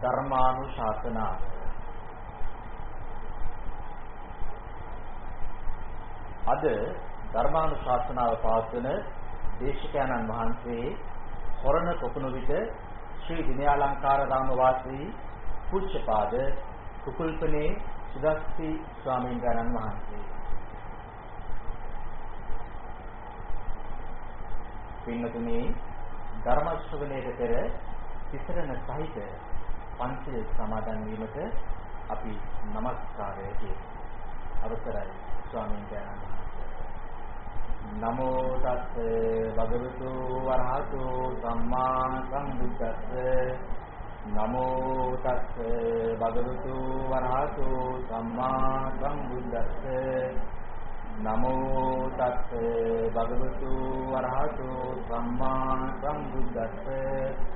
ධර්මානුශාසනාව අද ධර්මානුශාසනාව පවත්වන දේශකයන්න් වහන්සේ හොරණ කොකුණු විට ශ්‍රී විනයාලංකාර රාම වාසී පුච්චපාද කුකුල්පනේ සුදස්සි ස්වාමීන් වහන්සේ. පින්වතුනි ධර්ම ශ්‍රවණයට පෙර තිසරණ සහිත පන්සිල් සමාදන් වීමට අපි নমස්කාරය කියමු. අවසරයි ස්වාමීන් වහන්සේ. නමෝ තස්ස භගවතු වරහතු සම්මා සම්බුද්දස්ස නමෝ තස්ස භගවතු වරහතු සම්මා සම්බුද්දස්ස නමෝ තස්ස භගවතු වරහතු සම්මා සම්බුද්දස්ස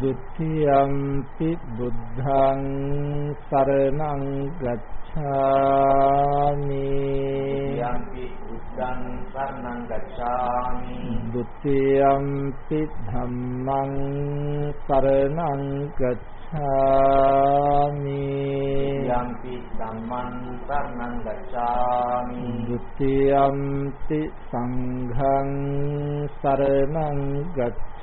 द्वितीयम्पि बुद्धं शरणं गच्छामि। बुद्धं शरणं गच्छामि। द्वितीयम्पि धम्मं शरणं गच्छामि। यम्पि धम्मं शरणं गच्छामि। द्वितीयम्पि सङ्घं शरणं गच्छामि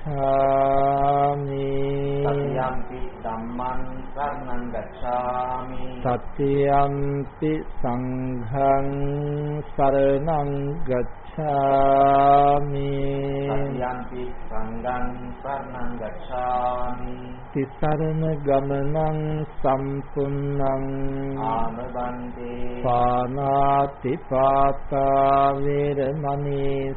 සත්‍යම්පි ධම්මං සරණං ගච්ඡාමි। සත්‍යම්පි සංඝං සරණං ගච්ඡාමි। සත්‍යම්පි සංඝං සරණං ගච්ඡාමි। තිසරණ ගමනං සම්පුන්නං ආමබන්තේ පානාති පාතා වේරමණී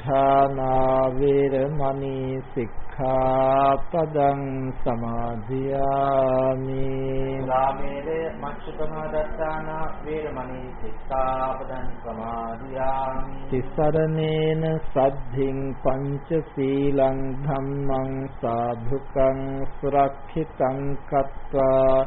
පමාදට්ඨානා වේරමණී සික්ඛාපදං සමාදියාමි රාමේරය මච්චුපමාදත්තාන වේරමණී සික්ඛාපදං සමාදියාමි තිසරණේන සද්ධින් පංච සීලං ධම්මං සාධුකං සුරක්ෂිතං කତ୍වා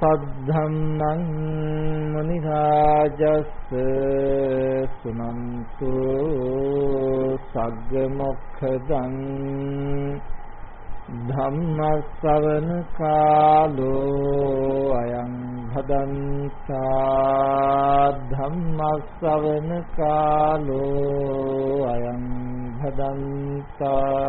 සද්ධම්මං මුනි රාජස් සුනන්තු සග්ග මොක්ඛදං ධම්මස්සවන කාලෝ අයං භදන්තා ධම්මස්සවන කාලෝ අයං භදන්තා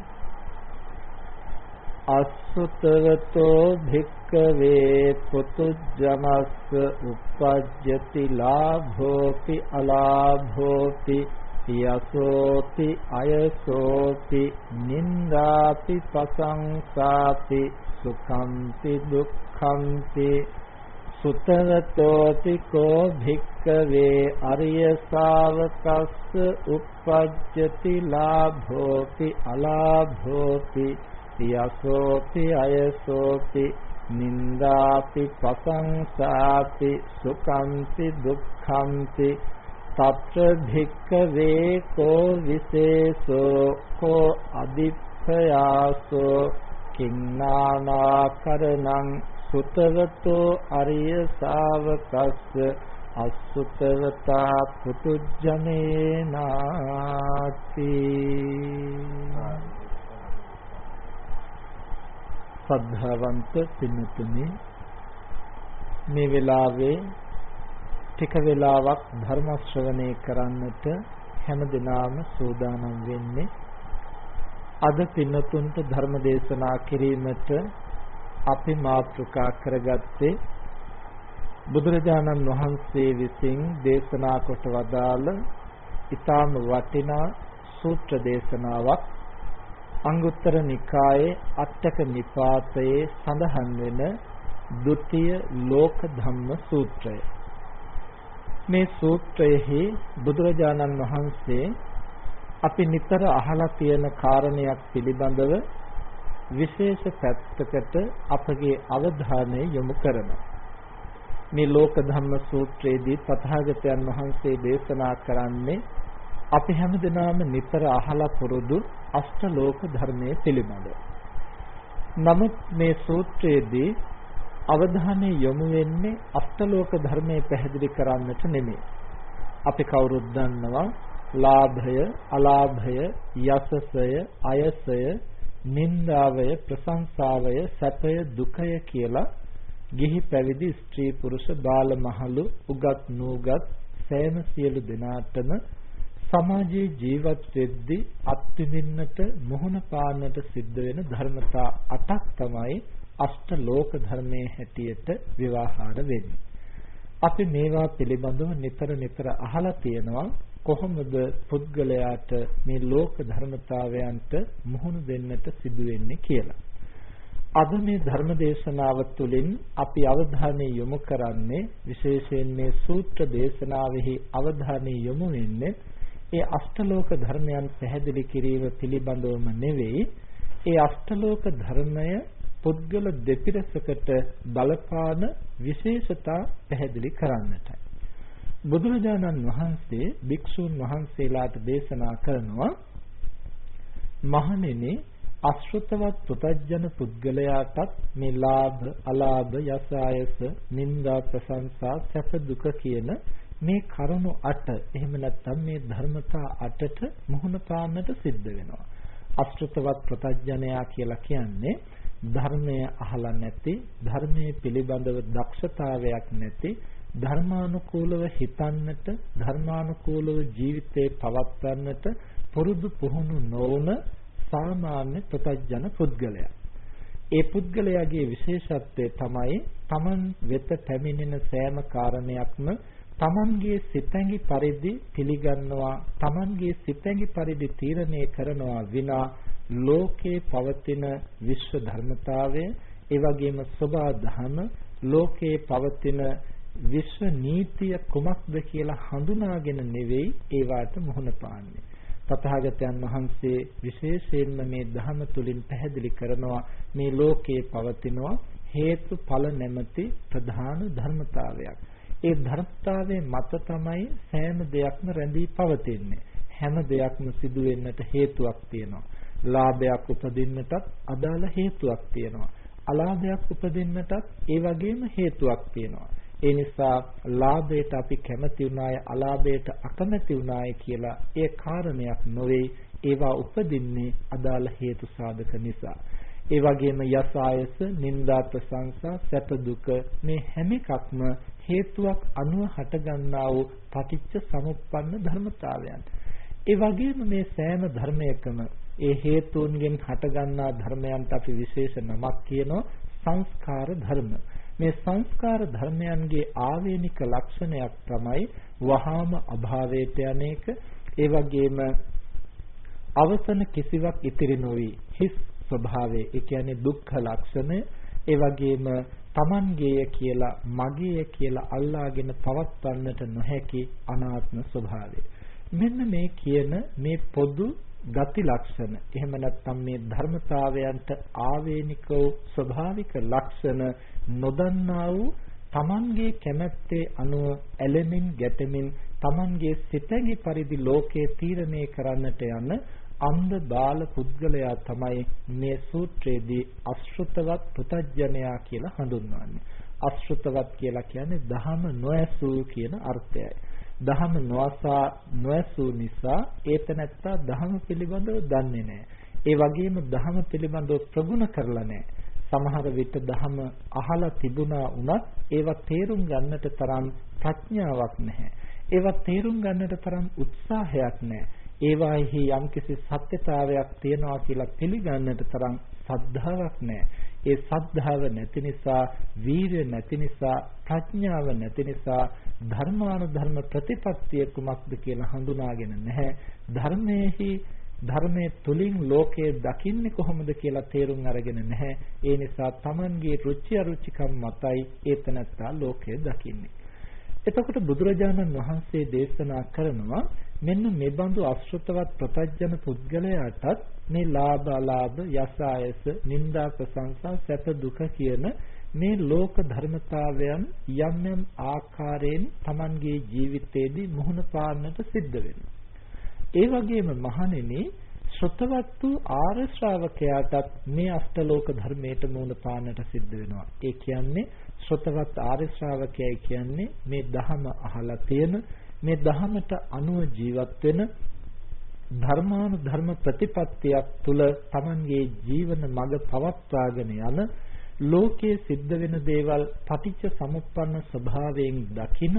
අසුතවතෝ භික්කවේ පුතුජනස්ස uppajjati ලාභෝපි අලාභෝපි යසෝති අයසෝති නින්දාපි පසංසාපි සුඛම්පි දුක්ඛම්පි සුතවතෝති කෝ භික්කවේ අරිය ශාවකස්ස uppajjati ලාභෝපි අලාභෝපි යසෝපි අයසෝපි නින්දාපි පසංසාපි සුඛම්පි දුක්ඛම්පි తත්‍ර භික්ඛවේ කෝ විශේෂෝ කෝ අදිප්පයාසෝ කින්නානාකරණං සුතවතෝ අරිය ශාවකස්ස අසුතවතා පුතුජනේනාති. සද්ධාවන්ත පින්තුනි මේ වෙලාවේ ටික වෙලාවක් ධර්ම ශ්‍රවණය කරන්නට හැමදෙනාම සූදානම් වෙන්නේ අද පින්නතුන්ට ධර්ම දේශනා කිරීමට අපි මාතෘකා කරගත්තේ බුදුරජාණන් වහන්සේ විසින් දේශනා කොට වදාළ ඊටාම වටිනා සූත්‍ර දේශනාවක් අංගුත්තර නිකායේ අටක නිපාතයේ සඳහන් වෙන ဒုတိ ය ලෝක ධම්ම සූත්‍රය මේ සූත්‍රයෙහි බුදුරජාණන් වහන්සේ අපි නිතර අහලා තියෙන කාරණයක් පිළිබඳව විශේෂ පැත්තකට අපගේ අවධානය යොමු කරනවා. මේ ලෝක ධම්ම සූත්‍රයේදී තථාගතයන් වහන්සේ දේශනා කරන්නේ අපි හැමදෙනාම නිතර අහලා පුරුදු අෂ්ටලෝක ධර්මයේ පිළිබඳව. නමුත් මේ සූත්‍රයේදී අවධානය යොමු වෙන්නේ අෂ්ටලෝක ධර්මයේ පැහැදිලි කරන්නට නෙමෙයි. අපි කවුරුත් දන්නවා ලාභය, අලාභය, යසසය, අයසය, නින්දාවය, ප්‍රශංසාවය, සැපය, දුකය කියලා ගිහි පැවිදි ස්ත්‍රී පුරුෂ බාල මහලු උගත් නූගත් සෑම සියලු දෙනාටම සමාජයේ ජීවත් වෙද්දී අත්විඳින්නට මුහුණ පාන්නට සිද්ධ වෙන ධර්මතා 8ක් තමයි අෂ්ට ලෝක ධර්මයේ හැටියට විවාහාර වෙන්නේ. අපි මේවා පිළිබඳව නිතර නිතර අහලා තියෙනවා කොහොමද පුද්ගලයාට මේ ලෝක ධර්මතාවයන්ට මුහුණ දෙන්නට සිදු වෙන්නේ කියලා. අද මේ ධර්ම දේශනාව තුළින් අපි අවධානය යොමු කරන්නේ විශේෂයෙන් මේ සූත්‍ර දේශනාවෙහි අවධානය යොමු වෙන්නේ ඒ අෂ්ටලෝක ධර්මයන් පැහැදිලි කිරීම පිළිබඳවම නෙවෙයි ඒ අෂ්ටලෝක ධර්මය පුද්ගල දෙපිරසකට බලපාන විශේෂතා පැහැදිලි කරන්නටයි. බුදුරජාණන් වහන්සේ භික්ෂුන් වහන්සේලාට දේශනා කරනවා මහණෙනි අශෘතවත් පුතජන පුද්ගලයාටත් මේ ලාභ අලාභ යසායස නිന്ദා ප්‍රශංසා සැප දුක කියන මේ කරුණු 8 එහෙම නැත්නම් මේ ධර්මතා 8ට මුහුණ පාන්නට සිද්ධ වෙනවා අශෘතවත් ප්‍රතඥයා කියලා කියන්නේ ධර්මය අහලා නැති ධර්මයේ පිළිබඳව දක්ෂතාවයක් නැති ධර්මානුකූලව හිතන්නට ධර්මානුකූලව ජීවිතේ පවත්වන්නට පුරුදු පුහුණු නොවන සාමාන්‍ය ප්‍රතඥ පුද්ගලයා. ඒ පුද්ගලයාගේ විශේෂත්වය තමයි Taman වෙත පැමිණෙන සෑම කාරණයක්ම Tamanගේ සිතැඟි පරිදි පිළිගන්නවා Tamanගේ සිතැඟි පරිදි තීරණය කරනවා විනා ලෝකේ පවතින විශ්ව ධර්මතාවය ඒ වගේම සබා දහම ලෝකේ පවතින විශ්ව නීතිය කුමක්ද කියලා හඳුනාගෙන නෙවෙයි ඒවට මුහුණ පාන්නේ. තථාගතයන් වහන්සේ විශේෂයෙන්ම මේ ධහම තුලින් පැහැදිලි කරනවා මේ ලෝකේ පවතිනවා හේතුඵල නැමැති ප්‍රධාන ධර්මතාවයක්. ඒ ධර්මතාවයේ මත තමයි සෑම දෙයක්ම රැඳී පවතින්නේ. හැම දෙයක්ම සිදු වෙන්නට හේතුවක් තියෙනවා. ලාභයක් උපදින්නටත් අදාළ හේතුවක් තියෙනවා. අලාභයක් උපදින්නටත් ඒ වගේම හේතුවක් තියෙනවා. ඒ නිසා ලාභයට අපි කැමති වුණාය අලාභයට අකමැති වුණාය කියලා ඒ කාරණයක් නොවේ ඒවා උපදින්නේ අදාළ හේතු සාධක නිසා ඒ වගේම යස ආයස නිന്ദා ප්‍රශංසා සැප දුක මේ හැම එකක්ම හේතුවක් අනුව හටගන්නා වූ පටිච්ච සමුප්පන්න ධර්මතාවයන්. ඒ වගේම මේ සෑම ධර්මයකම ඒ හේතුන්ගෙන් හටගන්නා ධර්මයන්ට අපි විශේෂ නමක් කියනවා සංස්කාර ධර්ම. මේ සංස්කාර ධර්මයන්ගේ ආවේනික ලක්ෂණයක් තමයි වහාම අභාවයට යන්නේක ඒ වගේම අවසන කිසිවක් ඉතිරි නොවි හිස් ස්වභාවය. ඒ කියන්නේ දුක්ඛ ලක්ෂණය. ඒ වගේම Tamangeය කියලා මගේය කියලා අල්ලාගෙන පවත්වන්නට නොහැකි අනාත්ම ස්වභාවය මෙන්න මේ කියන මේ පොදු ගති ලක්ෂණ එහෙම නැත්නම් මේ ධර්මතාවයන්ට ආවේනික වූ ස්වභාවික ලක්ෂණ නොදන්නා වූ තමන්ගේ කැමැත්තේ අනුව ඇලෙමින් ගැටෙමින් තමන්ගේ සිතැඟි පරිදි ලෝකයේ තීරණය කරන්නට යන අන්ධ බාල පුද්ගලයා තමයි මේ සූත්‍රයේදී අශෘතවත් පුතඥයා කියලා හඳුන්වන්නේ. අශෘතවත් කියලා කියන්නේ දහම නොඇසූ කියන අර්ථයයි. දහම නොඅසා නොඇසූ නිසා ඒතනත්තා දහම පිළිබඳව දන්නේ නැහැ. ඒ වගේම දහම පිළිබඳව ප්‍රගුණ කරලා නැහැ. සමහර විට දහම අහලා තිබුණා වුණත් ඒවා තේරුම් ගන්නට තරම් ප්‍රඥාවක් නැහැ. ඒවා තේරුම් ගන්නට තරම් උත්සාහයක් නැහැ. ඒවාෙහි යම්කිසි සත්‍යතාවයක් තියනවා කියලා පිළිගන්නට තරම් සද්ධාාවක් නැහැ. ඒ සද්ධාව නැති නිසා, වීරිය නැති නිසා, ප්‍රඥාව නැති නිසා ධර්මානුධර්ම ප්‍රතිපත්තිය කුමක්ද කියලා හඳුනාගෙන නැහැ. ධර්මයේහි ධර්මයේ තුලින් ලෝකය දකින්නේ කොහොමද කියලා තේරුම් අරගෙන නැහැ. ඒ නිසා Tamanගේ රුචි අරුචිකම් මතයි ඒතනත්තා ලෝකය දකින්නේ. එතකොට බුදුරජාණන් වහන්සේ දේශනා කරනවා මෙන්න මේ බඳු අශෘතවත් ප්‍රතජන පුද්ගලයාටත් මේ ලාභ අලාභ යසායස නිന്ദා ප්‍රශංසා සැප දුක කියන මේ ලෝක ධර්මතාවයන් යම් යම් ආකාරයෙන් Tamanගේ ජීවිතයේදී මුහුණ පාන්නට සිද්ධ වෙනවා. ඒ වගේම මහණෙනි ශ්‍රතවත් වූ ආර්ය ශ්‍රාවකයාටත් මේ අෂ්ටලෝක ධර්මයට මූණ පාන්නට සිද්ධ වෙනවා. ඒ කියන්නේ ශ්‍රතවත් ආර්ය ශ්‍රාවකයයි කියන්නේ මේ ධහම අහලා තියෙන මේ ධහමට අනුව ජීවත් වෙන ධර්මානුධර්ම ප්‍රතිපත්තියක් තුල Tamanගේ ජීවන මඟ පවත්වාගෙන යන ලෝකයේ සිද්ධ වෙන දේවල් පටිච්ච සමුප්පන්න ස්වභාවයෙන් දකින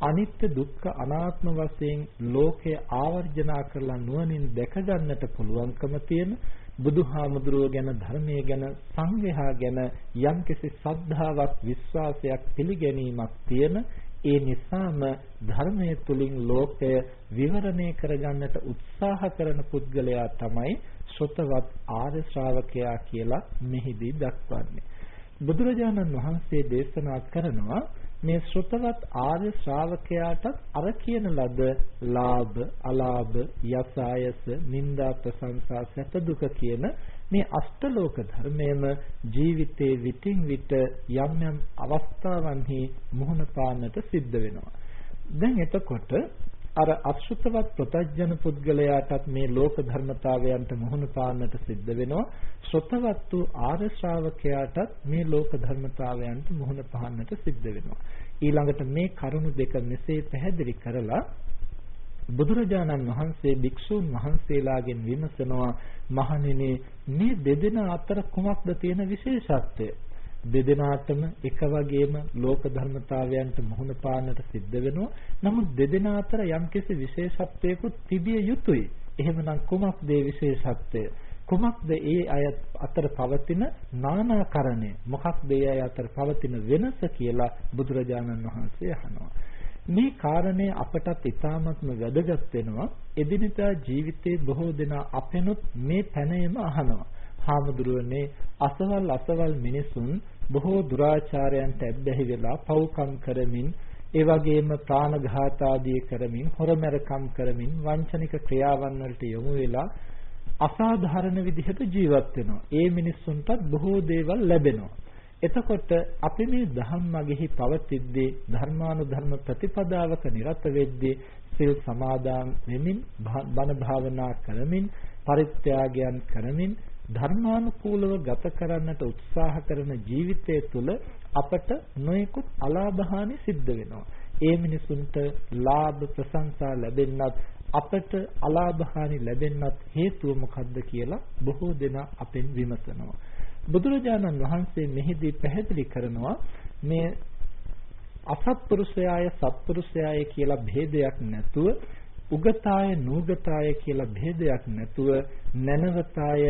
අනිත්‍ය දුක්ඛ අනාත්ම වශයෙන් ලෝකය ආවර්ජනා කරලා නුවණින් දැක ගන්නට පුළුවන්කම තියෙන බුදුහාමුදුරුව ගැන ධර්මයේ ගැන සංඝයා ගැන යම්කිසි ශ්‍රද්ධාවක් විශ්වාසයක් පිළිගැනීමක් තියෙන ඒ නිසාම ධර්මයේ තුලින් ලෝකය විවරණය කරගන්නට උත්සාහ කරන පුද්ගලයා තමයි ශ්‍රතවත් ආර්ය ශ්‍රාවකයා කියලා මෙහිදී දක්වන්නේ. බුදුරජාණන් වහන්සේ දේශනා කරනවා මේ ශ්‍රතවත් ආර්ය ශ්‍රාවකයාටත් අර කියන ලද ලාභ අලාභ යස ආයස නිന്ദා ප්‍රශංසා සැප දුක කියන මේ අෂ්ටලෝක ධර්මයේම ජීවිතේ විтин විට යම් යම් අවස්ථාවන්හි මුහුණ පාන්නට සිද්ධ වෙනවා. දැන් එතකොට අර අසුතවත් ප්‍රතඥ පුද්ගලයාටත් මේ ලෝක ධර්මතාවයන්ට මුහුණ පාන්නට සිද්ධ වෙනවා. ශ්‍රතවත් වූ ආර්ය ශ්‍රාවකයාටත් මේ ලෝක ධර්මතාවයන්ට මුහුණ පාන්නට සිද්ධ වෙනවා. ඊළඟට මේ කරුණු දෙක මෙසේ පැහැදිලි කරලා බුදුරජාණන් වහන්සේ භික්ෂූන් වහන්සේලාගෙන් විමසනවා මහණෙනි මේ දෙදෙනා අතර කුමක්ද තියෙන විශේෂත්වය? දෙදෙනාටම එක වගේම ලෝක ධර්මතාවයන්ට මුහුණ පාන්නට සිද්ධ වෙනවා. නමුත් දෙදෙනා අතර යම්කිසි විශේෂත්වයකුත් තිබිය යුතුයි. එහෙමනම් කුමක්ද ඒ විශේෂත්වය? කුමක්ද ඒ අය අතර පවතින නානාකරණය? මොකක්ද ඒ අය අතර පවතින වෙනස කියලා බුදුරජාණන් වහන්සේ අහනවා. මේ කාරණය අපටත් ඉතාමත්ම වැදගත් වෙනවා. එදිනෙදා ජීවිතයේ බොහෝ දෙනා අපෙනුත් මේ පැනයම අහනවා. හාමුදුරුවනේ අසවල් අසවල් මිනිසුන් බොහෝ දුරාචාරයන්ට ඇබ්බැහි වෙලා පව්කම් කරමින් ඒ වගේම ප්‍රාණඝාත ආදී කරමින් හොරමැරකම් කරමින් වංචනික ක්‍රියාවන් වලට යොමු වෙලා අසාධාරණ විදිහට ජීවත් වෙනවා. ඒ මිනිස්සුන්ටත් බොහෝ දේවල් ලැබෙනවා. එතකොට අපි මේ ධම්ම මගෙහි පවතිද්දී ධර්මානුධර්ම ප්‍රතිපදාවක නිරත වෙද්දී සිල් සමාදන් වෙමින් බණ භාවනා කරමින් පරිත්‍යාගයන් කරමින් ධර්මානුකූලව ගත කරන්නට උත්සාහ කරන ජීවිතය තුළ අපට නොයෙකුත් අලාභහානි සිද්ධ වෙනවා. ඒ මිනිසුන්ට ලාභ ප්‍රශංසා ලැබෙන්නත් අපට අලාභහානි ලැබෙන්නත් හේතුව මොකක්ද කියලා බොහෝ දෙනා අපෙන් විමසනවා. බුදුරජාණන් වහන්සේ මෙහිදී පැහැදිලි කරනවා මේ අසත්පුරුෂයාය සත්පුරුෂයාය කියලා භේදයක් නැතුව උගතාය නූගතාය කියලා භේදයක් නැතුව නැනවතාය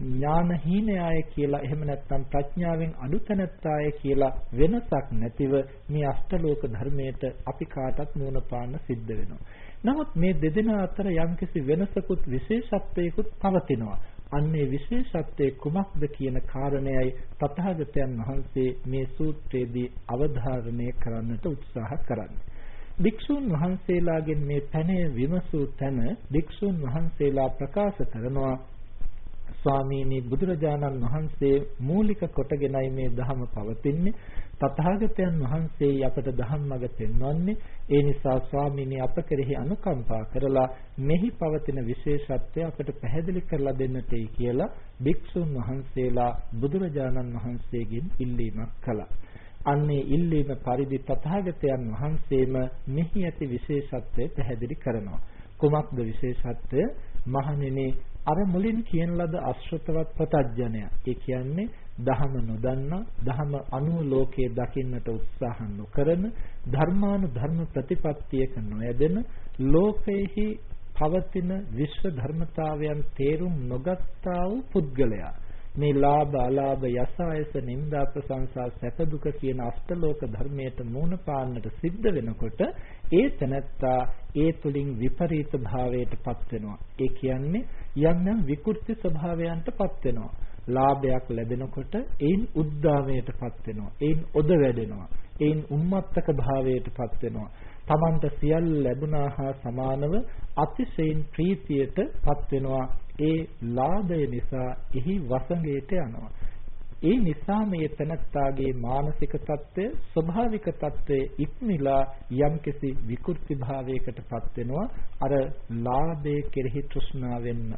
ඥානහීනයාය කියලා එහෙම නැත්නම් ප්‍රඥාවෙන් අඩුතැනැත්තාය කියලා වෙනසක් නැතිව මේ අෂ්ටලෝක ධර්මයට අපි කාටත් නුවණ පාන්න සිද්ධ වෙනවා. නමුත් මේ දෙදෙනා අතර යම්කිසි වෙනසකුත් විශේෂත්වයකුත් පවතිනවා. අන්නේ විශේෂත්වයේ කුමක්ද කියන කාරණයයි තථාගතයන් වහන්සේ මේ සූත්‍රයේදී අවධාරණය කරන්නට උත්සාහ කරන්නේ. භික්ෂුන් වහන්සේලාගෙන් මේ පැනය විමසූ තැන භික්ෂුන් වහන්සේලා ප්‍රකාශ කරනවා. ස්වාමීනි බුදුරජාණන් වහන්සේ මූලික කොටගෙනයි මේ ධහම පවතින්නේ. තථාගතයන් වහන්සේ අපට ධම්මග පෙන්වන්නේ. ඒ නිසා ස්වාමීනි අප කෙරෙහි අනුකම්පා කරලා මෙහි පවතින විශේෂත්වය අපට පැහැදිලි කරලා දෙන්නටයි කියලා භික්ෂුන් වහන්සේලා බුදුරජාණන් වහන්සේගෙන් ඉල්ලීමක් කළා. අන්නේ ඉල්ලීම පරිදි තථාගතයන් වහන්සේම මෙහි ඇති විශේෂත්වය පැහැදිලි කරනවා. කුමක්ද විශේෂත්වය? මහණෙනි අර මුලින් කියන ලද අශ්‍රතවත් ප්‍රතඥය. ඒ කියන්නේ දහම නොදන්නා, දහම අනුව ලෝකයේ දකින්නට උත්සාහ නොකරන, ධර්මානු ධර්ම ප්‍රතිපත්තියක නොයදෙන, ලෝකෙහි පවතින විශ්ව ධර්මතාවයන් තේරුම් නොගත්තා වූ පුද්ගලයා මේ ලාභ අලාභ යසායස නිന്ദා ප්‍රශංසා සැප දුක කියන අෂ්ටලෝක ධර්මයට මූණ පාන්නට සිද්ධ වෙනකොට ඒ තනත්තා ඒ තුලින් විපරීත භාවයටපත් වෙනවා. ඒ කියන්නේ යම් යම් විකෘති ස්වභාවයන්ටපත් වෙනවා. ලාභයක් ලැබෙනකොට ඒන් උද්දාමයටපත් වෙනවා. ඒන් ඔද වැඩෙනවා. ඒන් උම්මත්තක භාවයටපත් වෙනවා. තමන්ට සියල්ල ලැබුණා හා සමානව අතිශයින් ප්‍රීතියටපත් වෙනවා. ඒ ලාභය නිසා එහි වසඟයට යනවා. ඒ නිසා මේ තනත්තාගේ මානසික తত্ত্বය ස්වභාවික తত্ত্বය ඉක්මලා යම්කිසි විකෘති භාවයකටපත් වෙනවා. අර ලාභයේ කෙරෙහි තෘෂ්ණාවෙන්න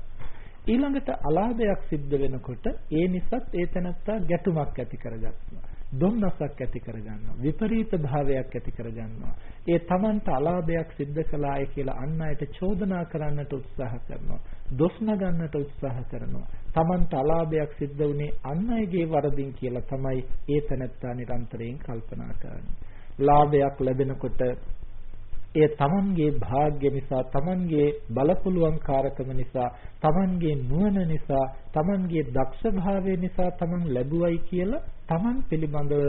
ඊළඟට අලාභයක් සිද්ධ වෙනකොට ඒ නිසාත් ඒ තනත්තා ගැටුමක් ඇති කරගන්නවා. දුම්නසක් ඇති කරගන්නවා. විපරීත භාවයක් ඇති කරගන්නවා. ඒ Tamanට අලාභයක් සිද්ධ කළාය කියලා අන් අයට චෝදනා කරන්නට උත්සාහ කරනවා. දොස් නගන්නට උත්සාහ කරනවා. Tamanට අලාභයක් සිද්ධ වුණේ අන් අයගේ වරදින් කියලා තමයි ඒ තැනැත්තා නිරන්තරයෙන් කල්පනා කරන්නේ. ලාභයක් ලැබෙනකොට එය තමන්ගේ භාග්‍ය නිසා තමන්ගේ බලපුලුවන්කාරකම නිසා තමන්ගේ නුවණ නිසා තමන්ගේ දක්ෂභාවය නිසා තමන් ලැබුවයි කියලා තමන් පිළිබඳව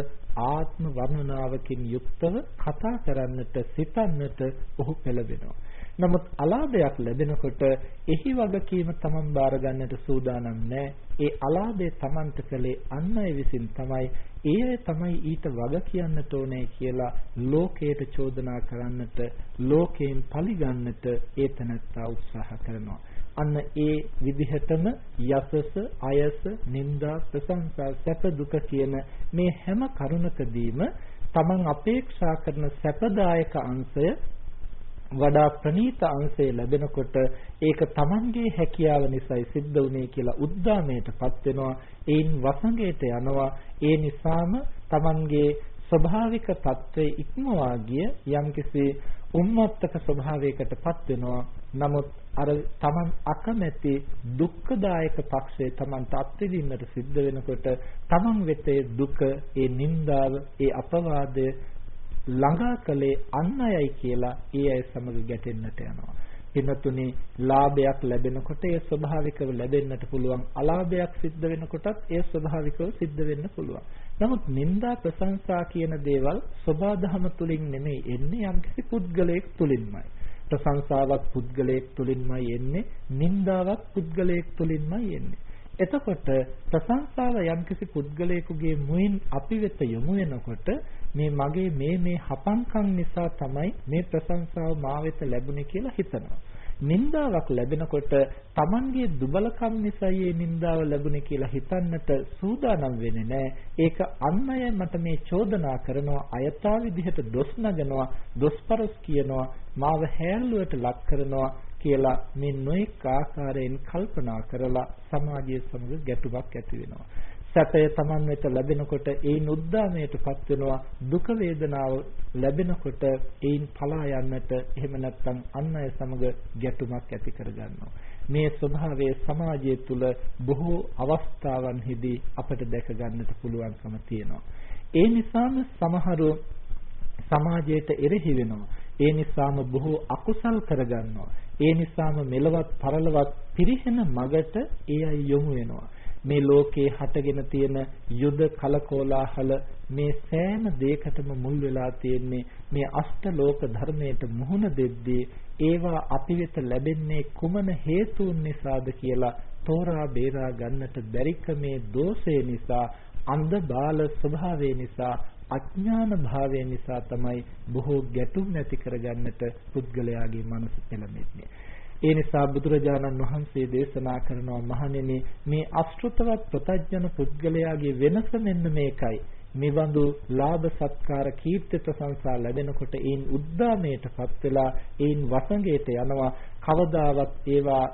ආත්ම වර්ණනාවකින් යුක්තව කතා කරන්නට සිතන්නට ඔහු පෙළඹෙනවා. නමුත් අලාභයක් ලැබෙනකොට එහි වගකීම තමන් බාර ගන්නට සූදානම් නැහැ. ඒ අලාභය තමන්ට කළේ අන් අය විසින් තමයි. ඒ අය තමයි ඊට වග කියන්නට ඕනේ කියලා ලෝකයට චෝදනා කරන්නට, ලෝකයෙන් පරිගන්නට ඒ තනත්තා උත්සාහ කරනවා. අන්න ඒ විදිහටම යසස, අයස, නිന്ദා, ප්‍රශංසා, සැප දුක කියන මේ හැම කරුණකදීම තමන් අපේක්ෂා කරන සැපදායක අංශය වඩා ප්‍රනීත අංශය ලැබෙනකොට ඒක Tamanගේ හැකියාව නිසායි සිද්ධ වුනේ කියලා උද්දාමයටපත් වෙනවා. ඒන් වසඟයට යනවා. ඒ නිසාම Tamanගේ ස්වභාවික తත්වයේ ඉක්මවා ගිය යම්කිසි උම්මත්තක ස්වභාවයකටපත් වෙනවා. නමුත් අර Taman අකමැති දුක්ඛදායක පක්ෂය Tamanට අත්විඳින්නට සිද්ධ වෙනකොට Taman වෙතේ දුක, ඒ නිന്ദාව, ඒ අපවාදය ළඟා කලේ අන් අයයි කියලා ඒ අය සමග ගැටෙන්නට යනවා. පිනතුනි ලාභයක් ලැබෙනකොට ඒ ස්වභාවිකව ලැබෙන්නට පුළුවන්. අලාභයක් සිද්ධ වෙනකොටත් ඒ ස්වභාවිකව සිද්ධ වෙන්න පුළුවන්. නමුත් නිന്ദා ප්‍රශංසා කියන දේවල් සබාධම තුලින් නෙමෙයි එන්නේ යම්කිසි පුද්ගලයෙක් තුලින්මයි. ප්‍රශංසාවක් පුද්ගලයෙක් තුලින්මයි එන්නේ නිന്ദාවක් පුද්ගලයෙක් තුලින්මයි එන්නේ. එතකොට ප්‍රශංසාව යම්කිසි පුද්ගලයෙකුගේ මුවින් අපි වෙත යොමු වෙනකොට මේ මගේ මේ මේ හපංකම් නිසා තමයි මේ ප්‍රශංසාව මා වෙත ලැබුණේ කියලා හිතනවා. නින්දාවක් ලැබෙනකොට Tamanගේ දුබලකම් නිසායි මේ නින්දාව ලැබුණේ කියලා හිතන්නට සූදානම් වෙන්නේ නැහැ. ඒක අන් අය මට මේ චෝදනා කරනවා අයථා විදිහට දොස් නගනවා, දොස්පරස් කියනවා, මාව හැල්ලුවට ලක් කරනවා කියලා මේ නොඑක ආකාරයෙන් කල්පනා කරලා සමාජය සමග ගැටුමක් ඇති වෙනවා. සැපය Taman වෙත ලැබෙනකොට ඒන් උද්දාමයටපත් වෙනවා දුක වේදනාව ලැබෙනකොට ඒන් පලා යන්නට එහෙම නැත්නම් අන් අය සමග ගැටුමක් ඇති කරගන්නවා. මේ ස්වභාවය සමාජය තුළ බොහෝ අවස්ථාවන්හිදී අපට දැක ගන්නට පුළුවන්කම තියෙනවා. ඒ නිසාම සමහරු සමාජයට එරෙහි වෙනවා. ඒ නිසාම බොහෝ අකුසල් කරගන්නවා. ඒ නිසාම මෙලවත් පරලවත් පිරිහෙන මගට ඒ අය යොමු වෙනවා. මේ ලෝකේ හටගෙන තියෙන යුද කලකෝලාහල මේ සෑම දෙයකටම මුල් වෙලා තියෙන්නේ මේ අෂ්ටලෝක ධර්මයට මුහුණ දෙද්දී ඒවා අපි වෙත ලැබෙන්නේ කුමන හේතුන් නිසාද කියලා තෝරා බේරා ගන්නට බැරිකමේ දෝෂය නිසා අන්ධ බාල ස්වභාවය නිසා අඥාන භාවය නිසා තමයි බොහෝ ගැටුම් නැති කරගන්නට පුද්ගලයාගේ මනස පෙළඹෙන්නේ. ඒ නිසා බුදුරජාණන් වහන්සේ දේශනා කරනවා මහණෙනි මේ අශෘතවත් ප්‍රතඥ පුද්ගලයාගේ වෙනස මෙන්න මේකයි. මෙවඳු ලාභ සත්කාර කීර්ති ප්‍රශංසා ලැබෙනකොට ඒන් උද්දාමයටපත් වෙලා ඒන් වසඟයට යනවා කවදාවත් ඒවා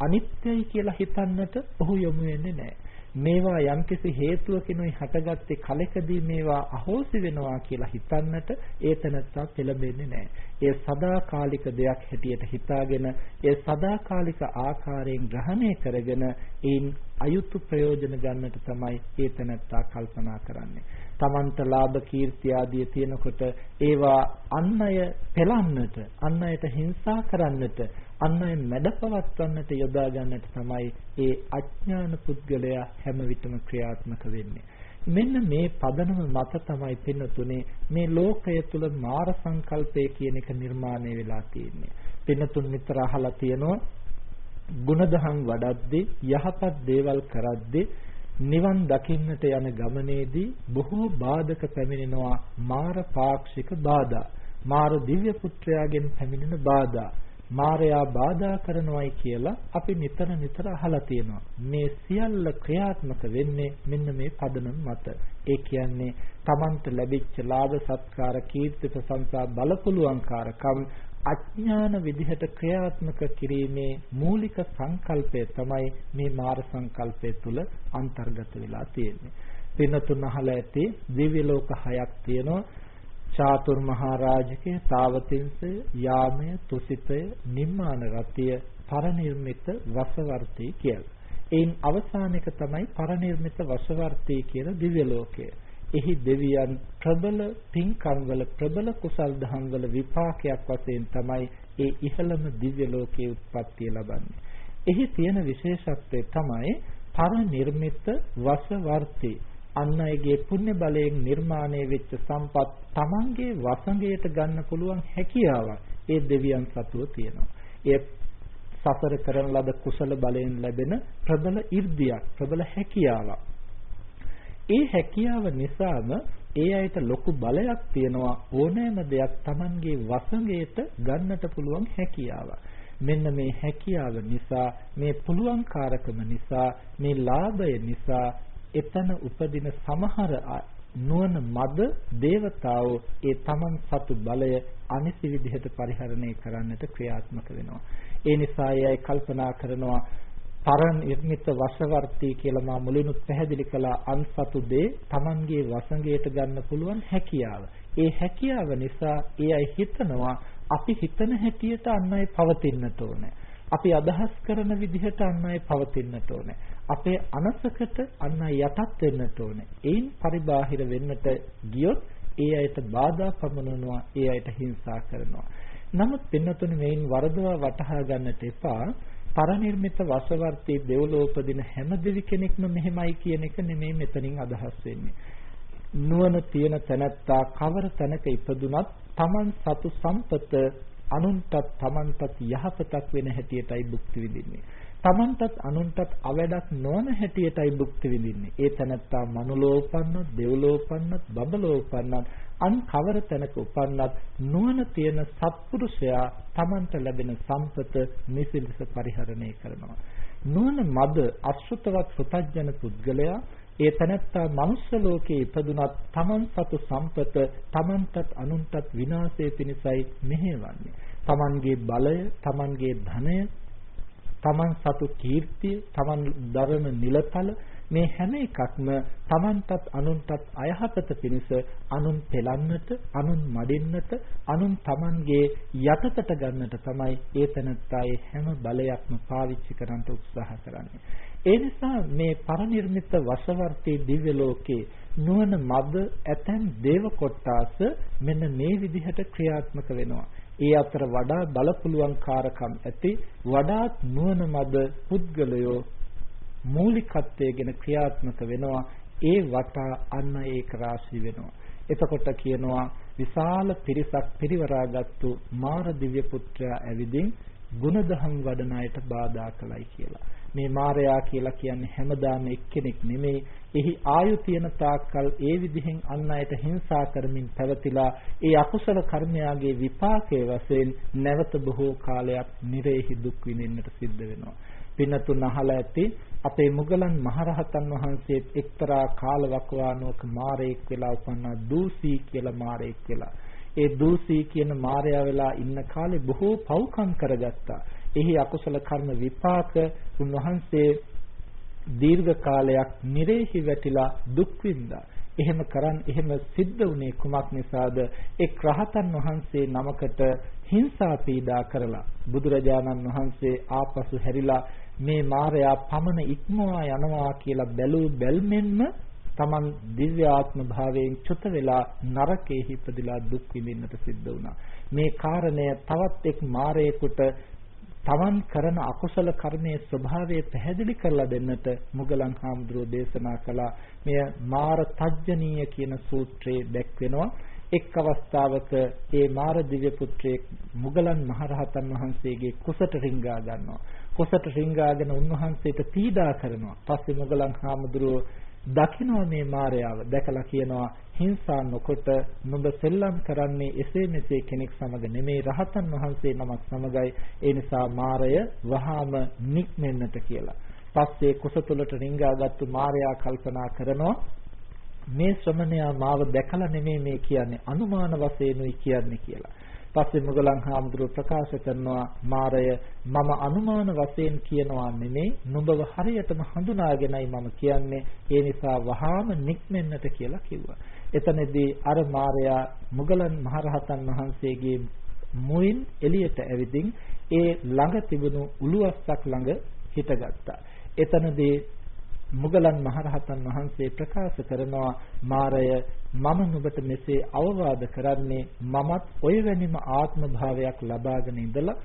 අනිත්‍යයි කියලා හිතන්නට ඔහු යොමු වෙන්නේ නැහැ. මේවා යම්කිසි හේතුවකිනුයි හටගත්තේ කලකදී මේවා අහෝසි වෙනවා කියලා හිතන්නට ඒතනත්තා පෙළඹෙන්නේ නැහැ. ඒ සදාකාලික දෙයක් හැටියට හිතාගෙන ඒ සදාකාලික ආකාරයෙන් ග්‍රහණය කරගෙන ඒන් අයුතු ප්‍රයෝජන ගන්නට තමයි ඒතනත්තා කල්පනා කරන්නේ. තමන්ට ලාභ කීර්ති ආදී තියෙනකොට ඒවා අන් අය පෙළන්නට අන් අයට හිංසා කරන්නට අන් අය මැඩපවත්වන්නට යොදා ගන්නට තමයි ඒ අඥාන පුද්ගලයා හැම විටම ක්‍රියාත්මක වෙන්නේ. මෙන්න මේ පදනම මත තමයි පින්නතුනේ මේ ලෝකය තුල මාර සංකල්පය කියන එක නිර්මාණය වෙලා තියෙන්නේ. පින්නතුන් නිතර අහලා තියෙනවා ಗುಣදහම් වඩද්දී යහපත් දේවල් කරද්දී නිවන් දකින්නට යන ගමනේදී බොහෝ බාධක පැමිණෙනවා මාර පාක්ෂික බාධා. මාර දිව්‍ය පුත්‍රයාගෙන් පැමිණෙන බාධා. මාරයා බාධා කරනවායි කියලා අපි නිතර නිතර අහලා තියෙනවා මේ සියල්ල ක්‍රියාත්මක වෙන්නේ මෙන්න මේ පදනම මත ඒ කියන්නේ Tamanට ලැබිච්ච ලාභ සත්කාර කීර්ති ප්‍රශංසා බලපුලුවන්කාරකම් අඥාන විදිහට ක්‍රියාත්මක කිරීමේ මූලික සංකල්පය තමයි මේ මාර සංකල්පය තුල අන්තර්ගත වෙලා තියෙන්නේ. පින්නතුන් අහලා ඇති දිව්‍ය ලෝක හයක් තියෙනවා. චාතුර් මහරජකේ තාවතින්සය යාමය තුසිතය නිම්මාන රතිය පරිනිර්මිත වසවර්ති කියලා. එයින් අවසාන එක තමයි පරිනිර්මිත වසවර්ති කියන දිව්‍ය ලෝකය. එහි දෙවියන් ප්‍රබල පින්කම් වල ප්‍රබල කුසල් දහම් වල විපාකයක් වශයෙන් තමයි ඒ ඉහළම දිව්‍ය ලෝකයේ උත්පත්තිය ලබන්නේ. එහි තියෙන විශේෂත්වය තමයි පරිනිර්මිත වසවර්ති අන් අයගේ පුණ්‍ය බලයෙන් නිර්මාණය වෙච්ච සම්පත් Tamange වසඟයට ගන්න පුළුවන් හැකියාවක් ඒ දෙවියන් සතුව තියෙනවා. ඒ සසර කරන ලද කුසල බලයෙන් ලැබෙන ප්‍රබල 이르දියක් ප්‍රබල හැකියාවක්. ඒ හැකියාව නිසාම ඒ අයට ලොකු බලයක් තියෙනවා ඕනෑම දෙයක් Tamange වසඟයට ගන්නට පුළුවන් හැකියාව. මෙන්න මේ හැකියාව නිසා මේ පුළුවන්කාරකම නිසා මේ ලාභය නිසා එතන උපදින සමහර නුවණ මද దేవතාවෝ ඒ තමන් සතු බලය අනිසි විදිහට පරිහරණය කරන්නට ක්‍රියාත්මක වෙනවා. ඒ නිසා අය කල්පනා කරනවා පරනිර්මිත වශවර්ති කියලා මා මුලිනුත් පැහැදිලි කළා අන්සතු දේ Tamanගේ වසඟයට ගන්න පුළුවන් හැකියාව. ඒ හැකියාව නිසා ඒ අය හිතනවා අපි හිතන හැටියට අන් අය පවතින්නට ඕනේ. අපි අදහස් කරන විදිහට අන් අය පවතින්නට ඕනේ. අපේ අනසකට අන් අය යටත් වෙන්නට ඕනේ. ඒන් පරිබාහිර වෙන්නට ගියොත් ඒ අයට බාධා පමුණනවා, ඒ අයට හිංසා කරනවා. නමුත් පින්නතුනේ මේන් වරදවා වටහා ගන්නට එපා. පරිනිර්මිත වසවර්ති දෙව්ලෝපදින හැම දෙවි කෙනෙක්ම මෙහෙමයි කියන එක නෙමෙයි මෙතනින් අදහස් වෙන්නේ. නුවණ තියෙන තැනැත්තා කවර තැනක ඉපදුනත් Taman සතු සම්පත අනුන්ටත් Tamanටත් යහපතක් වෙන හැටියටයි භුක්ති විඳින්නේ. තමන්ටත් අනුන්ටත් අවඩක් නොවන හැටියටයි භුක්ති විඳින්නේ. ඒ තැනත්තා මනුලෝ උපන්නත්, දෙව්ලෝ උපන්නත්, බබලෝ උපන්නත්, අන් කවර තැනක උපන්නත් නුවණ තියෙන සත්පුරුෂයා තමන්ට ලැබෙන සම්පත නිසිලස පරිහරණය කරනවා. නුවණ මද අසෘතවත් පුතඥ පුද්ගලයා ඒ තැනැත්තා මනුස්ස ලෝකයේ ඉපදුනත් තමන් සතු සම්පත තමන්ටත් අනුන්ටත් විනාශය පිණිසයි මෙහෙවන්නේ. තමන්ගේ බලය, තමන්ගේ ධනය, තමන් සතු කීර්තිය, තමන් දරන නිලතල මේ හැම එකක්ම තමන්ටත් අනුන්ටත් අයහපත පිණිස අනුන් පෙලන්නට, අනුන් මඩින්නට, අනුන් තමන්ගේ යටතට ගන්නට තමයි ඒ තැනත්තායේ හැම බලයක්ම පාවිච්චි කරන්න උත්සාහ කරන්නේ. ඒ නිසා මේ පරිනිර්මිත වසවර්තී දිව්‍ය ලෝකේ නුවණ මද ඇතැම් දේව කොටාස මෙන්න මේ විදිහට ක්‍රියාත්මක වෙනවා. ඒ අතර වඩා බලපුලුවන්කාරකම් ඇති වඩාත් නුවණ මද පුද්ගලයෝ මූලිකත්වයේගෙන ක්‍රියාත්මක වෙනවා. ඒ වටා අන්න ඒක රාශී වෙනවා. එතකොට කියනවා විශාල පිරිසක් පිරිවරාගත්තු මාර දිව්‍ය පුත්‍රයා ඇවිදින් ගුණධම් වඩන අයට බාධා කළයි කියලා. මේ මායයා කියලා කියන්නේ හැමදාම එක්කෙනෙක් නෙමෙයි. එහි ආයු තියෙන තාක්කල් ඒ විදිහෙන් අන් අයට හිංසා කරමින් පැවතිලා ඒ අකුසල කර්මයාගේ විපාකයේ වශයෙන් නැවත බොහෝ කාලයක් නිරේහි දුක් විඳින්නට සිද්ධ වෙනවා. පින්නතුන් අහලා ඇති අපේ මුගලන් මහරහතන් වහන්සේත් එක්තරා කාලවකවානුවක මාරයෙක් වෙලා උපන්නා දූසී කියලා මාරයෙක් වෙලා. ඒ දූසී කියන මාරයා වෙලා ඉන්න කාලේ බොහෝ පව්කම් කරගත්තා. එහි අකුසල කර්ම විපාක උන්වහන්සේ දීර්ඝ කාලයක් නිරේහි වැටිලා දුක් විඳා. එහෙම කරන් එහෙම සිද්ධ වුණේ කුමක් නිසාද? එක් රහතන් වහන්සේ නමකට හිංසා පීඩා කරලා බුදුරජාණන් වහන්සේ ආපසු හැරිලා මේ මායя පමණ ඉක්මවා යනවා කියලා බැලූ බැල්මෙන්ම Taman දිව්‍ය ආත්ම භාවයෙන් චුත වෙලා නරකයේ ඉපදිලා දුක් විඳින්නට සිද්ධ වුණා. මේ කාරණය තවත් එක් මාරයෙකුට තමන් කරන අකුසල කර්මයේ ස්වභාවය පැහැදිලි කරලා දෙන්නට මුගලන් හාමුදුරුවෝ දේශනා කළා. මෙය මාර තජ්ජනීය කියන සූත්‍රයේ දැක්වෙනවා. එක් අවස්ථාවක ඒ මාර දිව්‍ය පුත්‍රයෙක් මුගලන් මහරහතන් වහන්සේගේ කුසට රිංගා ගන්නවා. කුසට රිංගාගෙන උන්වහන්සේට පීඩා කරනවා. පස්සේ මුගලන් හාමුදුරුවෝ දකිනවා මේ මායාව දැකලා කියනවා හිංසා නොකොට නුඹ සෙල්ලම් කරන්නේ එසේ මෙසේ කෙනෙක් සමග නෙමේ රහතන් වහන්සේ නමක් සමගයි ඒ නිසා මාරය වහාම නික්මෙන්නට කියලා. පස්සේ කුසතුලට රිංගාගත්තු මාරයා කල්පනා කරනවා මේ ශ්‍රමණයා මාව දැකලා නෙමේ මේ කියන්නේ අනුමාන වශයෙන්ුයි කියන්නේ කියලා. පස්සේ මුගලන් හාමුදුරුවෝ ප්‍රකාශ කරනවා මාරය මම අනුමාන වශයෙන් කියනවා නෙමෙයි නුඹව හරියටම හඳුනාගෙනයි මම කියන්නේ ඒ නිසා වහාම නික්මෙන්නට කියලා කිව්වා. එතනදී අර මාරයා මුගලන් මහරහතන් වහන්සේගේ මුයින් එළියට ඇවිදින් ඒ ළඟ තිබුණු උළුවස්සක් ළඟ හිටගත්තා. එතනදී මුගලන් මහරහතන් වහන්සේ ප්‍රකාශ කරනවා මාරය මම නුඹට මෙසේ අවවාද කරන්නේ මමත් ඔය වැනිම ආත්ම භාවයක් ලබාගෙන ඉඳලා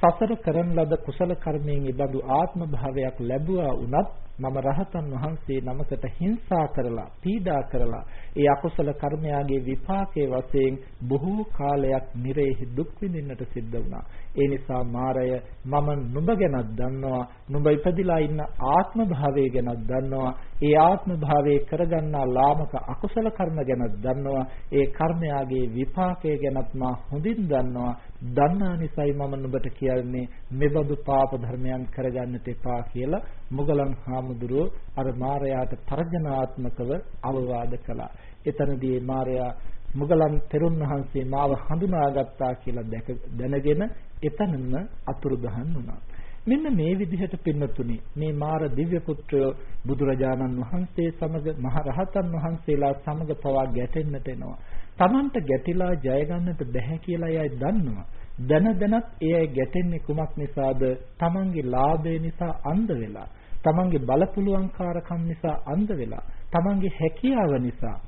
සසර කරන ලද කුසල කර්මයෙන් ඉබඳු ආත්ම භාවයක් ලැබුවා වුණත් මම රහතන් වහන්සේ නමකට හිංසා කරලා පීඩා කරලා ඒ අකුසල කර්මයාගේ විපාකයේ වශයෙන් බොහෝ කාලයක් නිරේහි දුක් විඳින්නට සිද්ධ වුණා. ඒ නිසා මාරය මම නුඹ ගැනත් දන්නවා. නුඹ ඉපදිලා ඉන්න ආත්ම භාවය ගැනත් දන්නවා. ඒ ආත්ම භාවයේ කරගන්නා ලාමක අකුසල කර්ම ගැනත් දන්නවා. ඒ කර්මයාගේ විපාකය ගැනත් මා හොඳින් දන්නවා. දන්නා නිසායි මම නුඹට කියන්නේ මෙබඳු පාප ධර්මයන් කරගන්නට එපා කියලා මුගලන් හාමුදුරුවෝ අර මාරයාට තර්ජනාත්මකව අවවාද කළා. එතනදී මාරයා මුගලන් තෙරුන් වහන්සේ මාව හඳුනාගත්තා කියලා දැනගෙන එතනම අතුරුදහන් වුණා. මෙන්න මේ විදිහට පින්නතුනි මේ මාර දිව්‍ය පුත්‍රය බුදුරජාණන් වහන්සේ සමග මහ රහතන් වහන්සේලා සමග පවා ගැටෙන්නට එනවා. Tamanට ගැටිලා ජය ගන්නට බැහැ කියලා එයයි දන්නවා. දැන දැනත් එයයි ගැටෙන්නේ කුමක් නිසාද? Tamanගේ ලාභය නිසා අන්ධ වෙලා. Tamanගේ බලපුලුවන්කාරකම් නිසා අන්ධ වෙලා. Tamanගේ හැකියාව නිසා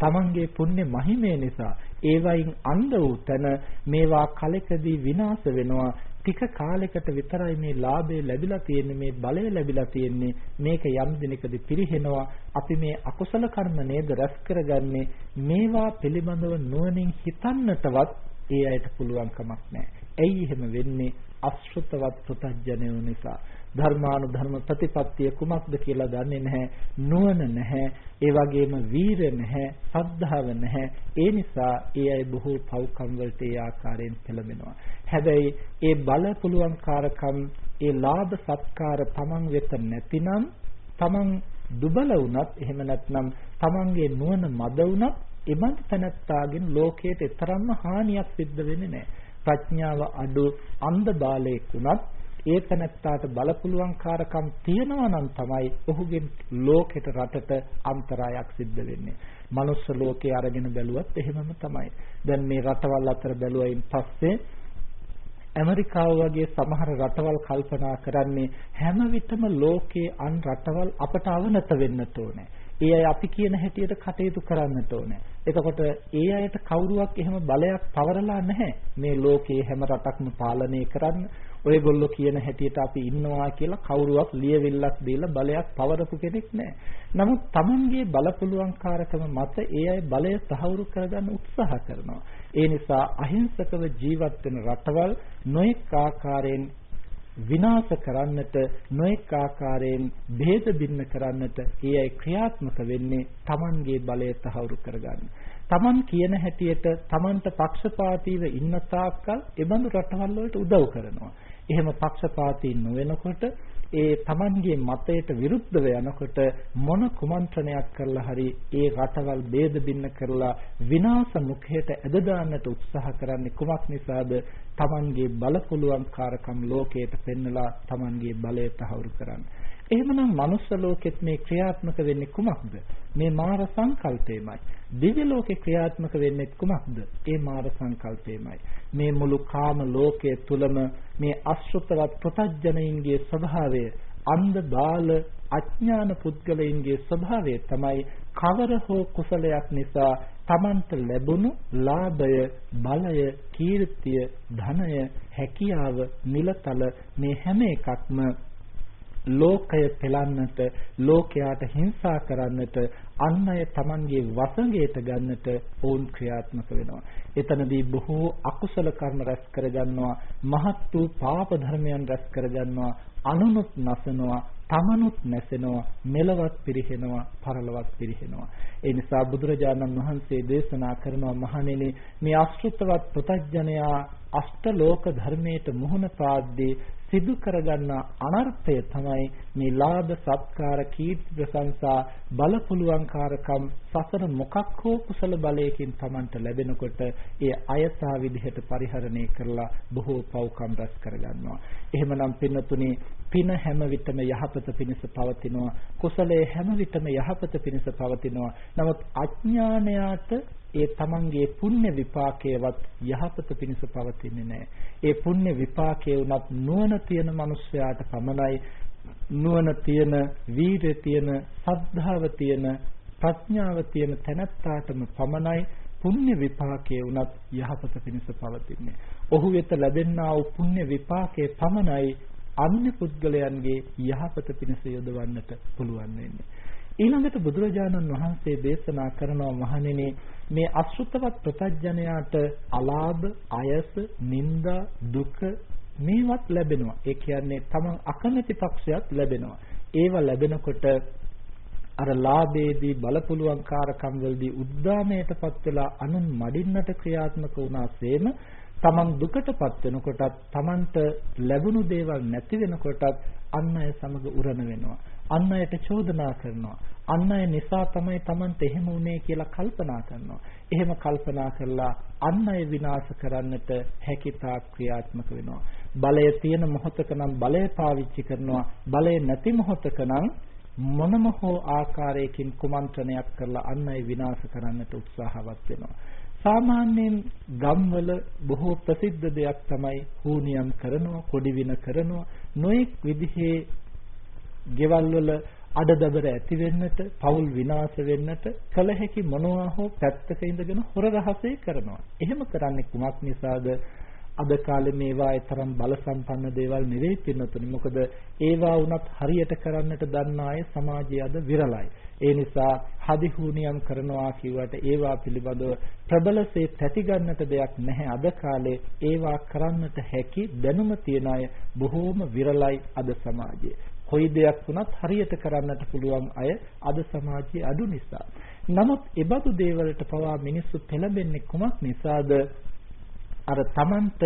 තමන්ගේ පුණ්‍ය මහිමය නිසා ඒවයින් අන්ධ වූ තැන මේවා කලකදී විනාශ වෙනවා. ටික කාලයකට විතරයි මේ ලාභය ලැබිලා තියෙන්නේ මේ බලය ලැබිලා තියෙන්නේ. මේක යම් දිනකදී පිරිහෙනවා. අපි මේ අකුසල කර්ම නේද රැස් කරගන්නේ? මේවා පිළිබඳව නුවණින් හිතන්නටවත් ඒ අයට පුළුවන් කමක් නැහැ. ඇයි එහෙම වෙන්නේ? අශෘතවත් පුතඥයෝ නිසා. ධර්මානුධර්ම ප්‍රතිපත්තිය කුමක්ද කියලා දන්නේ නැහැ. නුවණ නැහැ. ඒ වගේම වීර නැහැ. සද්ධාව නැහැ. ඒ නිසා ඒ අය බොහෝ පව්කම් වලට ඒ ආකාරයෙන් පෙළඹෙනවා. හැබැයි ඒ බල පුළුවන් කාරකම් ඒ ලාභ සත්කාර තමන් වෙත නැතිනම් තමන් දුබල වුණත් එහෙම නැත්නම් තමන්ගේ නුවණ මද වුණත් එබඳු තැනත්තාගෙන් ලෝකයට තරම්ම හානියක් සිද්ධ වෙන්නේ නැහැ. ප්‍රඥාව අඩු අන්ධ බාලයෙක් වුණත් ඒ තැනත්තාට බලපුලුවන් කාරකම් තියනවා නම් තමයි ඔහුගෙන් ලෝකෙට රටට අන්තරායක් සිද්ධ වෙන්නේ. මනුස්ස ලෝකේ අරගෙන බැලුවත් එහෙමම තමයි. දැන් මේ රටවල් අතර බැලුවයින් පස්සේ ඇමරිකාව වගේ සමහර රටවල් කල්පනා කරන්නේ හැම විටම ලෝකයේ අන් රටවල් අපට අවනත වෙන්නට ඕනේ. ඒ අය අපි කියන හැටියට කටයුතු කරන්නට ඕනේ. එතකොට ඒ අයට කවුරුවක් එහෙම බලයක් පවරලා නැහැ. මේ ලෝකයේ හැම රටක්ම පාලනය කරන්න ඔයගොල්ලෝ කියන හැටියට අපි ඉන්නවා කියලා කවුරුවක් ලියවිල්ලක් දීලා බලයක් පවරපු කෙනෙක් නැහැ. නමුත් Tamanගේ බලපුලුවන්කාරකම මත ඒ අය බලය තහවුරු කරගන්න උත්සාහ කරනවා. ඒ නිසා අහිංසකව ජීවත් වෙන රටවල් නොඑක ආකාරයෙන් විනාශ කරන්නට නොඑක ආකාරයෙන් ભેද බින්න කරන්නට ඒ අය ක්‍රියාත්මක වෙන්නේ Tamanගේ බලය තහවුරු කරගන්න. Taman කියන හැටියට Tamanට පක්ෂපාතීව ඉන්න තාක්කල් එබඳු රටවල් වලට උදව් කරනවා. එහෙම පක්ෂපාතී නොවෙනකොට ඒ Tamanගේ මතයට විරුද්ධව යනකොට මොන කුමන්ත්‍රණයක් කරලා හරි ඒ රටවල් ભેද බින්න කරලා විනාශ මුඛයට ඇද දාන්නට උත්සාහ කරන්නේ කුමක් නිසාද Tamanගේ බලපුලුවන් කාරකම් ලෝකයට පෙන්නලා Tamanගේ බලය තහවුරු කරන්න. එහෙමනම් මනුස්ස ලෝකෙත් මේ ක්‍රියාත්මක වෙන්නේ කුමක්ද? මේ මාර සංකල්පයමයි. දිව්‍ය ලෝකේ ක්‍රියාත්මක වෙන්නේ කුමක්ද? ඒ මාර සංකල්පයමයි. මේ මුළු කාම ලෝකයේ තුලම මේ අශෘතවත් ප්‍රතඥයින්ගේ ස්වභාවය අන්ධ බාල අඥාන පුද්ගලයින්ගේ ස්වභාවය තමයි කවර හෝ කුසලයක් නිසා තමන්ට ලැබුණු ලාභය බලය කීර්තිය ධනය හැකියාව නිලතල මේ හැම එකක්ම ලෝකය පෙලන්නට ලෝකයාට හිංසා කරන්නට අන් අය Tamanගේ වසඟයට ගන්නට ඔවුන් ක්‍රියාත්මක වෙනවා. එතනදී බොහෝ අකුසල කර්ම රැස් කරගන්නවා, මහත් වූ පාප ධර්මයන් රැස් කරගන්නවා, අනුනුත් නැසනවා, තමනුත් නැසෙනවා, මෙලවත් පිරිහෙනවා, පරලොවත් පිරිහෙනවා. ඒ නිසා බුදුරජාණන් වහන්සේ දේශනා කරනවා මහණෙනි මේ අශෘතවත් ප්‍රතඥයා අෂ්ටලෝක ධර්මයට මුහුණ පාද්දී සිදු කරගන්නා අනර්ථය තමයි මේ ලාභ සත්කාර කීර්ති ප්‍රශංසා බලපුලුවන්කාරකම් සසර මොකක් හෝ කුසල බලයකින් Tamanට ලැබෙනකොට ඒ අයසා විදිහට පරිහරණය කරලා බොහෝ පව්කම් රැස් කරගන්නවා. එහෙමනම් පින්නතුනේ පින හැම විටම යහපත පිණිස පවතිනවා. කුසලයේ හැම විටම යහපත පිණිස පවතිනවා. නමුත් අඥානයාට ඒ තමන්ගේ පුණ්‍ය විපාකයවත් යහපත පිණිස පවතින්නේ නැහැ. ඒ පුණ්‍ය විපාකයේ උනත් නුවණ තියෙන මිනිස්යාට පමණයි නුවණ තියෙන, වීරිය තියෙන, සද්ධාව තියෙන, ප්‍රඥාව තියෙන තැනැත්තාටම පමණයි පුණ්‍ය විපාකයේ උනත් යහපත පිණිස පවතින්නේ. ඔහු වෙත ලැබෙනා වූ පුණ්‍ය විපාකයේ පමණයි අන්‍ය පුද්ගලයන්ගේ යහපත පිණිස යොදවන්නට පුළුවන් වෙන්නේ. ඊළඟට බුදුරජාණන් වහන්සේ දේශනා කරනවා මහණෙනි මේ අසුතවත් ප්‍රත්‍යඥයාට අලාභ, අයස, නිന്ദා, දුක මේවත් ලැබෙනවා. ඒ කියන්නේ තමන් අකමැති පක්ෂයක් ලැබෙනවා. ඒව ලැබෙනකොට අර ලාභයේදී බලපුලුවන් කාරකම් වලදී උද්දාමයටපත් වෙලා අනුන් මඩින්නට ක්‍රියාත්මක වුණාseම තමන් දුකටපත් වෙනකොටත් තමන්ට ලැබුණු දේවල් නැති වෙනකොටත් අන් අය සමග උරණ වෙනවා. අන් අයට චෝදනා කරනවා. අන් අය නිසා තමයි Tamante එහෙම වුනේ කියලා කල්පනා කරනවා. එහෙම කල්පනා කරලා අන් අය විනාශ කරන්නට හැකියතා ක්‍රියාත්මක වෙනවා. බලය තියෙන මොහොතක නම් බලය පාවිච්චි කරනවා. බලය නැති මොහොතක නම් මොනම හෝ ආකාරයකින් කුමන්ත්‍රණයක් කරලා අන් අය විනාශ කරන්නට උත්සාහවත් වෙනවා. සාමාන්‍යයෙන් ගම්වල බොහෝ ප්‍රසිද්ධ දෙයක් තමයි හූනියම් කරනවා, කොඩි වින කරනවා, නොඑක් විදිහේ ගෙවල් වල අඩදබර ඇති වෙන්නට, පවුල් විනාශ වෙන්නට කල හැකි මොනවා හෝ පැත්තක ඉඳගෙන හොර රහසේ කරනවා. එහෙම කරන්නේ කුමක් නිසාද? අද කාලේ මේවා තරම් බල සම්පන්න දේවල් නෙවෙයි පින්නතුනි. මොකද ඒවා වුණත් හරියට කරන්නට දන්න අය සමාජයේ අද විරලයි. ඒ නිසා හදිහුනියම් කරනවා කිව්වට ඒවා පිළිබඳව ප්‍රබලසේ තැති ගන්නට දෙයක් නැහැ. අද කාලේ ඒවා කරන්නට හැකි දැනුම තියන අය බොහෝම විරලයි අද සමාජයේ. කොයි දෙයක් වුණත් හරියට කරන්නට පුළුවන් අය අද සමාජයේ අඩු නිසා. නමුත් ඒබඳු දේවල්ට පවා මිනිස්සු පෙළඹෙන්නේ කුමක් නිසාද? අර Tamanට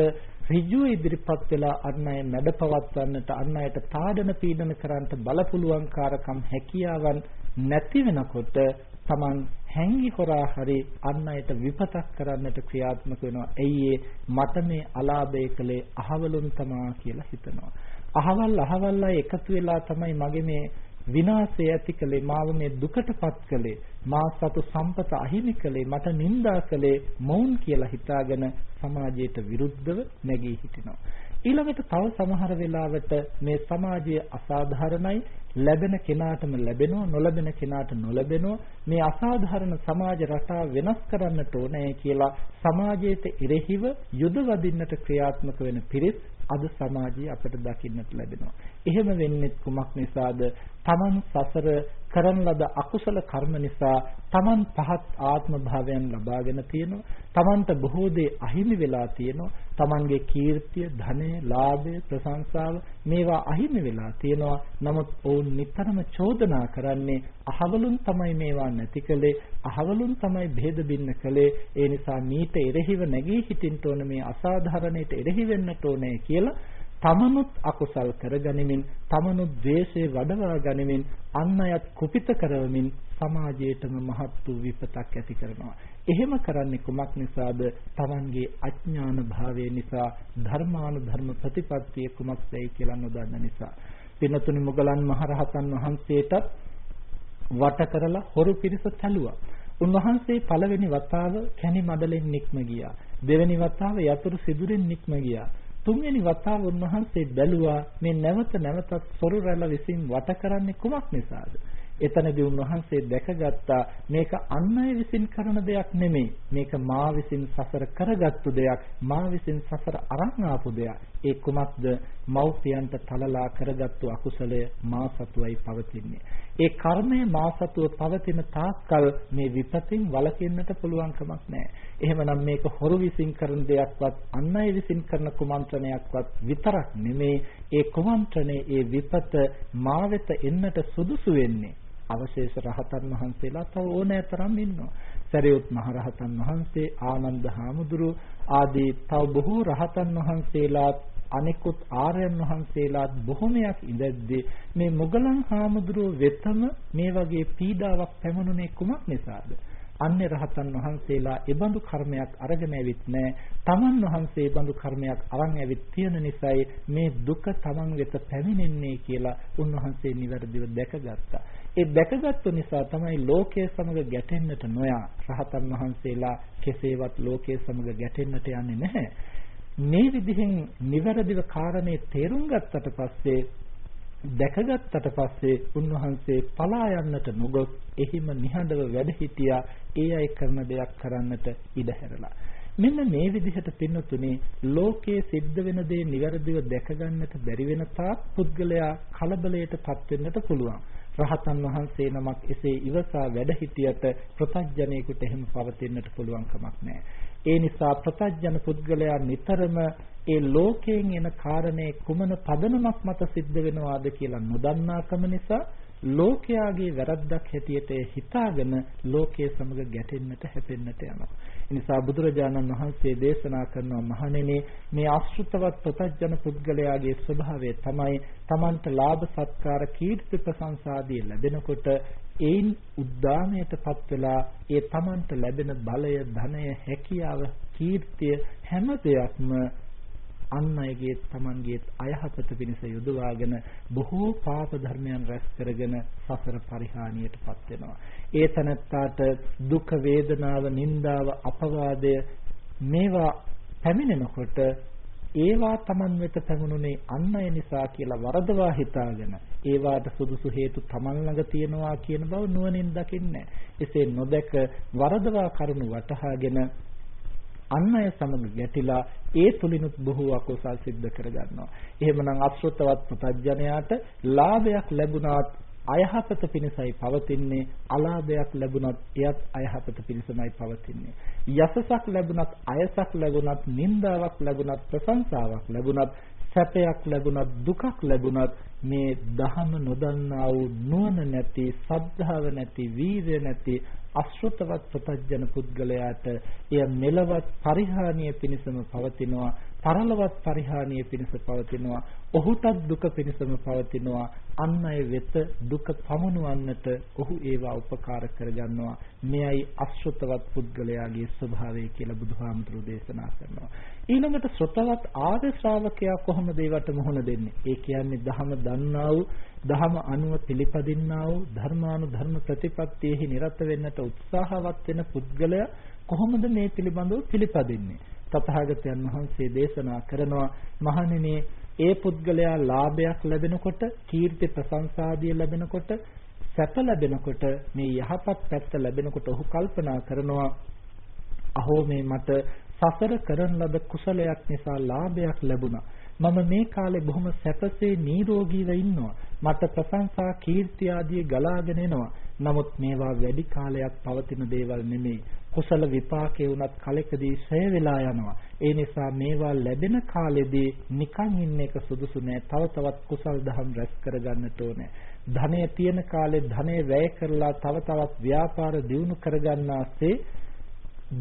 ඍජු ඉදිරිපත් වෙලා අන් අය මැඩපවත්වන්නට අන් අයට තාඩන පීඩන කරන්නට බලපුලුවන් කාරකම් හැකියාවන් නැති වෙනකොට Taman හැංගි හොරා හරි අන් අයට විපතක් කරන්නට ක්‍රියාත්මක වෙනවා. එයි මට මේ අලාභය කළේ අහවලුන් තමා කියලා හිතනවා. අහවල් අහවල් අය එකතු වෙලා තමයි මගේ මේ විනාශය ඇති කළේ මාව මේ දුකටපත් කළේ මා සතු සම්පත අහිමි කළේ මට නිඳා කළේ මොවුන් කියලා හිතාගෙන සමාජයට විරුද්ධව නැගී හිටිනවා. ඊළඟට තව සමහර වෙලාවට මේ සමාජයේ අසාධාරණයි. ලැබෙන කෙනාටම ලැබෙනවා නොලැබෙන කෙනාට නොලැබෙනවා. මේ අසාධාරණ සමාජ රටාව වෙනස් කරන්නට ඕනේ කියලා සමාජයට ඉරෙහිව යුද වදින්නට ක්‍රියාත්මක වෙන පිරිස් අද සමාජයේ අපට දකින්නට ලැබෙනවා. එහෙම වෙන්නේ කුමක් නිසාද? Taman සසර කරන ලද අකුසල කර්ම නිසා Taman පහත් ආත්ම භාවයන් ලබාගෙන තියෙනවා. Tamanට බොහෝ දේ අහිමි වෙලා තියෙනවා. Tamanගේ කීර්තිය, ධනය, ලාභය, ප්‍රශංසාව මේවා අහිමි වෙලා තියෙනවා. නමුත් ඔවුන් නිතරම චෝදනා කරන්නේ අහවලුන් තමයි මේවා නැති කළේ, අහවලුන් තමයි ભેද බින්න කළේ. ඒ නිසා මීට එරෙහිව නැගී හිටින්න ඕන මේ අසාධාරණයට එරෙහි වෙන්නට ඕනේ කියලා තමනුත් අකුසල් කරගනිමින් තමනුත් ද්වේෂය වඩවා ගනිමින් අන් අයත් කුපිත කරවමින් සමාජයටම මහත් වූ විපතක් ඇති කරනවා. එහෙම කරන්නේ කුමක් නිසාද? Tamanගේ අඥාන භාවය නිසා ධර්මානුධර්ම ප්‍රතිපත්තිය කුමක්දයි කියලා නොදන්න නිසා. පිනතුනි මුගලන් මහරහතන් වහන්සේටත් වට කරලා හොරු පිරිස තැළුවා. උන්වහන්සේ පළවෙනි වතාව කැණි මඩලෙන් නික්ම ගියා. දෙවෙනි වතාව යතුරු සිදුරෙන් නික්ම ගියා. තුන්වෙනි වතාව උන්වහන්සේ බැලුවා මේ නැවත නැවතත් සොරු රැළ විසින් වට කරන්නේ කුමක් නිසාද? එතනදී උන්වහන්සේ දැකගත්තා මේක අන් අය විසින් කරන දෙයක් නෙමෙයි. මේක මා විසින් සසර කරගත්තු දෙයක් මා විසින් සසර අරන් ආපු දෙයක්. ඒ කුමක්ද? මෞපියන්ට තලලා කරගත්තු අකුසලය මා සතුවයි පවතින්නේ. ඒ කර්මය මා සතුව පවතින තාක්කල් මේ විපතින් වළකින්නට පුළුවන් කමක් නැහැ. එහෙමනම් මේක හොරු විසින් කරන දෙයක්වත් අන් අය විසින් කරන කුමන්ත්‍රණයක්වත් විතරක් නෙමේ. ඒ කුමන්ත්‍රණේ ඒ විපත මා වෙත එන්නට සුදුසු වෙන්නේ. අවශේෂ රහතන් වහන්සේලා තව ඕනෑ තරම් ඉන්නවා. සරියුත් මහ රහතන් වහන්සේ, ආනන්ද හාමුදුරුව ආදී තව බොහෝ රහතන් වහන්සේලාත් අනෙකුත් ආර්යයන් වහන්සේලාත් බොහොමයක් ඉඳද්දී මේ මොගලන් හාමුදුරුව වෙතම මේ වගේ පීඩාවක් පැමුණුනේ කුමක් නිසාද? අන්‍ය රහතන් වහන්සේලා ඒ බඳු කර්මයක් අරගෙන ඇවිත් නැහැ. තමන් වහන්සේ ඒ බඳු කර්මයක් අරන් ඇවිත් තියෙන නිසායි මේ දුක තමන් වෙත පැමිණෙන්නේ කියලා උන්වහන්සේ නිවැරදිව දැකගත්තා. ඒ දැකගත්තු නිසා තමයි ලෝකයේ සමග ගැටෙන්නට නොයා. රහතන් වහන්සේලා කෙසේවත් ලෝකයේ සමග ගැටෙන්නට යන්නේ නැහැ. මේ විදිහෙන් නිවැරදිව කාරණේ තේරුම් ගත්තට පස්සේ දැකගත්තට පස්සේ උන්වහන්සේ පලා යන්නට නොගොස් එහිම නිහඬව වැඩ සිටියා ඒ අය කරන දෙයක් කරන්නට ඉඩ හැරලා මෙන්න මේ විදිහට පින්නතුනේ ලෝකයේ සිද්ධ වෙන දේ નિවරදිව දැක ගන්නට බැරි වෙන තාක් පුද්ගලයා කලබලයටපත් වෙන්නට පුළුවන්. රහතන් වහන්සේ නමක් එසේ ඉවසා වැඩ සිටියට ප්‍රතඥයෙකුට එහෙම පවතින්නට පුළුවන් කමක් නැහැ. ඒ නිසා ප්‍රතඥ පුද්ගලයා නිතරම ඒ ලෝකයෙන් එන කාරණේ කුමන පදනමක් මත සිද්ධ වෙනවාද කියලා නොදන්නාකම නිසා ලෝකයාගේ වැරද්දක් හැටියට හිතාගෙන ලෝකයේ සමග ගැටෙන්නට හැපෙන්නට යනවා. ඒ නිසා බුදුරජාණන් වහන්සේ දේශනා කරනවා මහණෙනි මේ අශෘතවත් ප්‍රතඥ පුද්ගලයාගේ ස්වභාවය තමයි Tamanට ලාභ සත්කාර කීර්ති ප්‍රශංසාදී ලැබෙනකොට ඒන් උද්දාමයටපත් වෙලා ඒ Tamanට ලැබෙන බලය ධනය හැකියාව කීර්තිය හැම දෙයක්ම අන් අයගේ තමන්ගේ අයහපත පිණිස යොදවාගෙන බොහෝ පාප ධර්මයන් රැස් කරගෙන සසර පරිහානියටපත් වෙනවා. ඒ තනත්තාට දුක වේදනාව නිന്ദාව අපවාදය මේවා පැමිණෙනකොට ඒවා Taman වෙත පැමුණුනේ අන් අය නිසා කියලා වරදවා හිතාගෙන ඒවාට සුදුසු හේතු Taman ළඟ තියෙනවා කියන බව නුවණින් දකින්නේ. එසේ නොදක වරදවා කරුණු වටහාගෙන අන් අය සමග ගැටිලා ඒ තුලිනුත් බොහෝ අකුසල් සිද්ධ කරගන්නවා. එහෙමනම් අශ්‍රතවත් පුතඥයාට ලාභයක් ලැබුණාත් අයහපත පිණිසයි පවතින්නේ. අලාභයක් ලැබුණත් එයත් අයහපත පිණිසමයි පවතින්නේ. යසසක් ලැබුණත් අයසක් ලැබුණත් නිന്ദාවක් ලැබුණත් ප්‍රශංසාවක් ලැබුණත් සැපයක් ලැබුණත් දුකක් ලැබුණත් මේ දහම නොදන්නා වූ නුවණ නැති සද්ධාව නැති වීර්ය නැති අශෘතවත් ප්‍රත්‍යජන පුද්ගලයාට එය මෙලවත් පරිහානිය පිණිසම පවතිනවා. පරලොවත් පරිහානිය පිණිස පවතිනවා. ඔහුටත් දුක පිණිසම පවතිනවා. අන් අය වෙත දුක පමුණවන්නට ඔහු ඒවා උපකාර කරගන්නවා. මෙයයි අශෘතවත් පුද්ගලයාගේ ස්වභාවය කියලා බුදුහාමුදුරු දේශනා කරනවා. ඊළඟට ශ්‍රතවත් ආර්ය ශ්‍රාවකයා කොහොමද ඒවට මුහුණ දෙන්නේ? ඒ කියන්නේ ධහම දන්නා වූ ධහම අනුව පිළිපදින්නා වූ ධර්මානුධර්ම ප්‍රතිපත්තියෙහි නිරත වෙන්නට උත්සාහවත් වෙන පුද්ගලයා කොහොමද මේ පිළිබඳව පිළිපදින්නේ? තථාගතයන් වහන්සේ දේශනා කරනවා මහණෙනි ඒ පුද්ගලයා ලාභයක් ලැබෙනකොට කීර්ති ප්‍රශංසාදිය ලැබෙනකොට සැප ලැබෙනකොට මේ යහපත් පැත්ත ලැබෙනකොට ඔහු කල්පනා කරනවා අහෝ මේ මට සසර කරන ලද කුසලයක් නිසා ලාභයක් ලැබුණා. මම මේ කාලේ බොහොම සැපසේ නිරෝගීව ඉන්නවා. මට ප්‍රශංසා කීර්ති ආදී ගලාගෙන එනවා. නමුත් මේවා වැඩි කාලයක් පවතින දේවල් නෙමෙයි කුසල විපාකේ වුණත් කලකදී ඡය වෙලා යනවා. ඒ නිසා මේවා ලැබෙන කාලෙදී නිකන් ඉන්න එක සුදුසු නෑ. තව තවත් කුසල් දහම් රැස් කරගන්නට ඕනේ. ධනය තියෙන කාලේ ධනය වැය කරලා තව තවත් ව්‍යාපාර දියුණු කරගන්නාසේ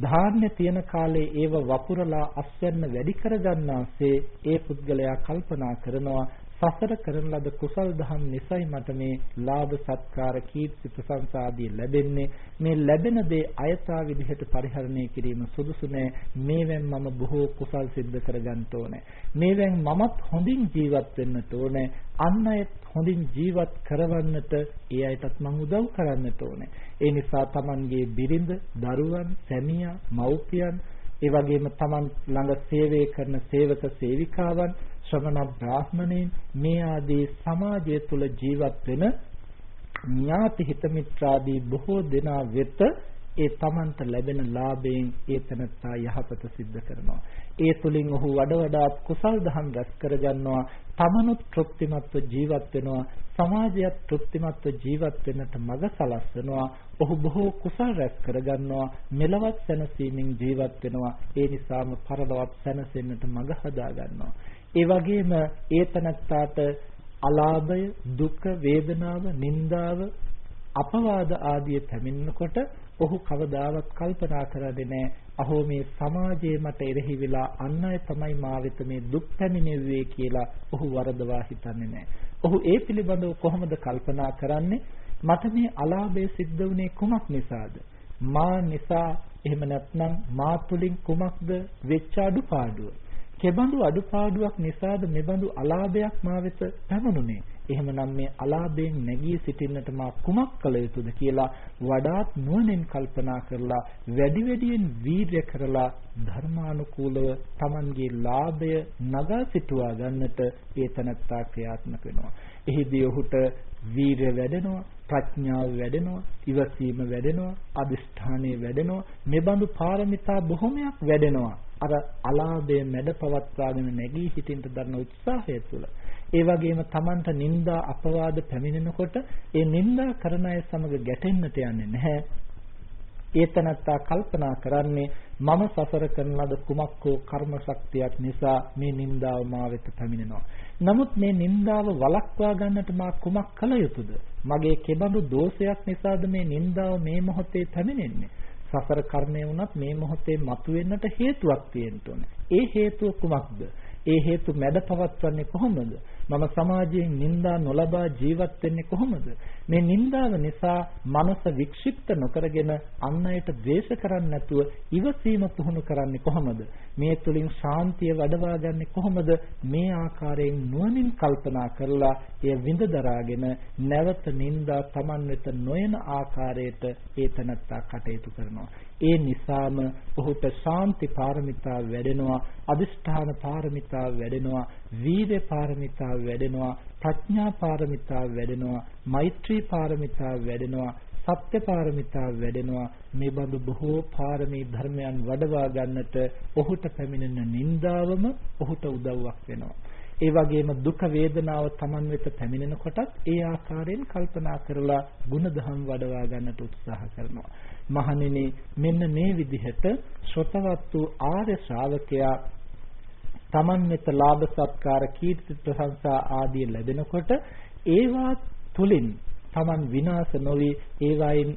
ධාර්ම්‍ය තියෙන කාලේ ඒව වපුරලා අස්වැන්න වැඩි කරගන්නාසේ ඒ පුද්ගලයා කල්පනා කරනවා සසර කරන ලද කුසල් දහම් නිසයි මට මේ ලාභ සත්කාර කීර්ති ප්‍රශංසා ආදී ලැබෙන්නේ. මේ ලැබෙන දේ අයථා විදිහට පරිහරණය කිරීම සුදුසු නෑ. මේවෙන් මම බොහෝ කුසල් සිද්ධ කරගන්න ඕනේ. මේවෙන් මමත් හොඳින් ජීවත් වෙන්නට ඕනේ. අන් අයත් හොඳින් ජීවත් කරවන්නට ඒ අයටත් මම උදව් කරන්නට ඕනේ. ඒ නිසා Tamanගේ බිරිඳ දරුවන් සැමියා මව්පියන් ඒ වගේම Taman ළඟ සේවය කරන සේවක සේවිකාවන් ශ්‍රමණ බ්‍රාහ්මණයින් මේ ආදී සමාජය තුළ ජීවත් වෙන ඥාති හිත මිත්‍රාදී බොහෝ දෙනා වෙත ඒ තමන්ට ලැබෙන ලාභයෙන් ඒ තනත්තා යහපත සිද්ධ කරනවා. ඒ තුලින් ඔහු වඩ වඩාත් කුසල් දහම් රැස් කරගන්නවා. තමනුත් තෘප්තිමත්ව ජීවත් වෙනවා. සමාජයත් තෘප්තිමත්ව ජීවත් වෙන්නට මඟ සලස්වනවා. ඔහු බොහෝ කුසල් රැස් කරගන්නවා. මෙලවත් සැනසීමෙන් ජීවත් වෙනවා. ඒ නිසාම පරලොවත් සැනසෙන්නට මඟ හදා ගන්නවා. ඒ වගේම ඒ තනත්තාට අලාභය, දුක, වේදනාව, නිന്ദාව, අපවාද ආදී පැමිණෙනකොට ඔහු කවදාවත් කල්පනා කරන්නේ නැහැ. අහෝ මේ සමාජයේ මට එරෙහි වෙලා අන් අය තමයි මා වෙත මේ දුක් පැමිණෙන්නේ කියලා ඔහු වරදවා හිතන්නේ නැහැ. ඔහු ඒ පිළිබඳව කොහොමද කල්පනා කරන්නේ? මට මේ අලාභය සිද්ධ වුණේ කුමක් නිසාද? මා නිසා එහෙම නැත්නම් මා තුලින් කුමක්ද වෙච්ච අඩුපාඩුව? කෙබඳු අඩුපාඩුවක් නිසාද මෙබඳු අලාභයක් මා වෙත පැමුණුනේ එහෙමනම් මේ අලාභයෙන් නැගී සිටින්නට මා කුමක් කළ යුතුද කියලා වඩාත් නුවණින් කල්පනා කරලා වැඩි වැඩියෙන් වීර්ය කරලා ධර්මානුකූලව Tamanගේ ලාභය නගා සිටුවා ගන්නට ඒ තනත්තා ක්‍රියාත්මක වෙනවා. එහිදී ඔහුට වීර්ය වැඩෙනවා, ප්‍රඥාව වැඩෙනවා, ඉවසීම වැඩෙනවා, අදිෂ්ඨානය වැඩෙනවා. මෙබඳු පාරමිතා බොහොමයක් වැඩෙනවා. අර අලාභය මැඩ පවත්වාගෙන නැගී සිටින්න දරන උත්සාහය තුළ ඒ වගේම Tamanට නිନ୍ଦා අපවාද පැමිණෙනකොට ඒ නිନ୍ଦා කරන අය සමග ගැටෙන්නට යන්නේ නැහැ. ඒ තනත්තා කල්පනා කරන්නේ මම සසර කරන ලද කුමක් හෝ කර්ම ශක්තියක් නිසා මේ නිନ୍ଦාව මා වෙත පැමිණෙනවා. නමුත් මේ නිନ୍ଦාව වළක්වා ගන්නට මා කුමක් කළ යුතුද? මගේ කෙබඳු දෝෂයක් නිසාද මේ නිନ୍ଦාව මේ මොහොතේ පැමිණෙන්නේ? සසර කර්මය වුණත් මේ මොහොතේ මතුවෙන්නට හේතුවක් තියෙන්න ඕනේ. ඒ හේතුව කුමක්ද? ඒ හේතු මැද පවත්වන්නේ කොහොමද? මම සමාජයෙන් නිନ୍ଦා නොලබා ජීවත් වෙන්නේ කොහොමද? මේ නින්දාව නිසා මනස වික්ෂිප්ත නොකරගෙන අන් අයට ද්වේෂ කරන්නේ නැතුව ඉවසීම පුහුණු කරන්නේ කොහොමද? මේ තුලින් ශාන්තිය වඩවා ගන්නේ කොහොමද? මේ ආකාරයෙන් නුවණින් කල්පනා කරලා එය විඳ දරාගෙන නැවත නින්දා Taman වෙත නොයන ආකාරයට ඒතනත්තා කටයුතු කරනවා. ඒ නිසාම ඔහුට ශාන්ති පාරමිතා වැඩෙනවා, අදිෂ්ඨාන පාරමිතා වැඩෙනවා, වීර්ය පාරමිතා වැඩෙනවා, ප්‍රඥා පාරමිතා වැඩෙනවා, මෛත්‍රී පාරමිතා වැඩෙනවා, සත්‍ය පාරමිතාව වැඩෙනවා මේ බඳු බොහෝ පාරමී ධර්මයන් වඩවා ගන්නට ඔහුට පැමිණෙන නින්දාවම ඔහුට උදව්වක් වෙනවා ඒ වගේම දුක වේදනාව Taman වෙත පැමිණෙන කොටත් ඒ ආකාරයෙන් කල්පනා කරලා ಗುಣධම් වඩවා ගන්නට උත්සාහ කරනවා. මහණෙනි මෙන්න මේ විදිහට ශ්‍රතවත් වූ ආර්ය ශ්‍රාවකයා Taman වෙත ලාභ සත්කාර කීර්ති ප්‍රශංසා ආදී ලැබෙනකොට ඒවා තුලින් Taman විනාශ නොවි ඒවායින්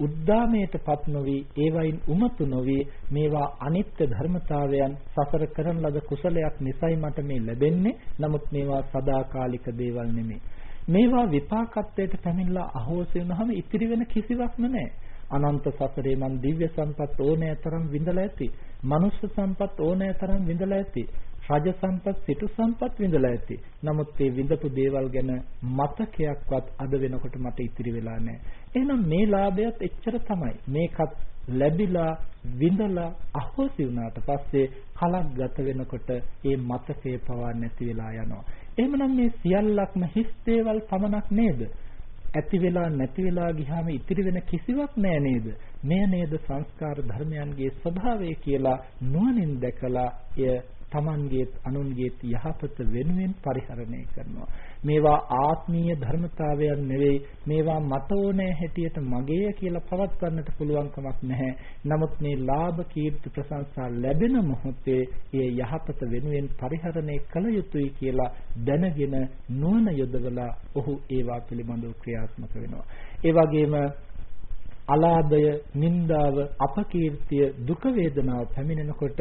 උද්දාමයටපත් නොවි ඒවයින් උමතු නොවි මේවා අනිත්‍ය ධර්මතාවයන් සසර කරන ලද කුසලයක් නිසයි මට මේ ලැබෙන්නේ නමුත් මේවා සදාකාලික දේවල් නෙමෙයි මේවා විපාකත්වයට පැමිණලා අහෝසි වුනහම ඉතිරි වෙන කිසිවක්ම නැහැ අනන්ත සසරේ මන් දිව්‍ය සම්පත් ඕනෑ තරම් විඳලා ඇති. මනුෂ්‍ය සම්පත් ඕනෑ තරම් විඳලා ඇති. රජ සම්පත් සිටු සම්පත් විඳලා ඇති. නමුත් මේ විඳපු දේවල් ගැන මතකයක්වත් අද වෙනකොට මට ඉතිරි වෙලා නැහැ. එහෙනම් මේ ලාභයත් එච්චර තමයි. මේකත් ලැබිලා විඳලා අහෝසි වුණාට පස්සේ කලක් ගත වෙනකොට ඒ මතකය පවා නැති වෙලා යනවා. එහෙමනම් මේ සියල්ලක්ම හිස් දේවල් පමණක් නේද? ඇති වෙලා නැති වෙලා ගියාම ඉතිරි වෙන කිසිවක් නෑ නේද? මෙය නේද සංස්කාර ධර්මයන්ගේ ස්වභාවය කියලා නුවණින් දැකලා එය තමන්ගේත් අනුන්ගේත් යහපත වෙනුවෙන් පරිහරණය කරනවා. මේවා ආත්මීය ධර්මතාවයන් නෙවෙයි මේවා මට ඕනෑ හැටියට මගේය කියලා පවත්වන්නට පුළුවන් කමක් නැහැ. නමුත් මේ ලාභ කීර්ති ප්‍රශංසා ලැබෙන මොහොතේ ඒ යහපත වෙනුවෙන් පරිහරණය කළ යුතුයි කියලා දැනගෙන නුවණ යොදවලා ඔහු ඒවා පිළිබඳව ක්‍රියාත්මක වෙනවා. ඒ වගේම අලාභය, නිന്ദාව, අපකීර්තිය, දුක වේදනාව පැමිණෙනකොට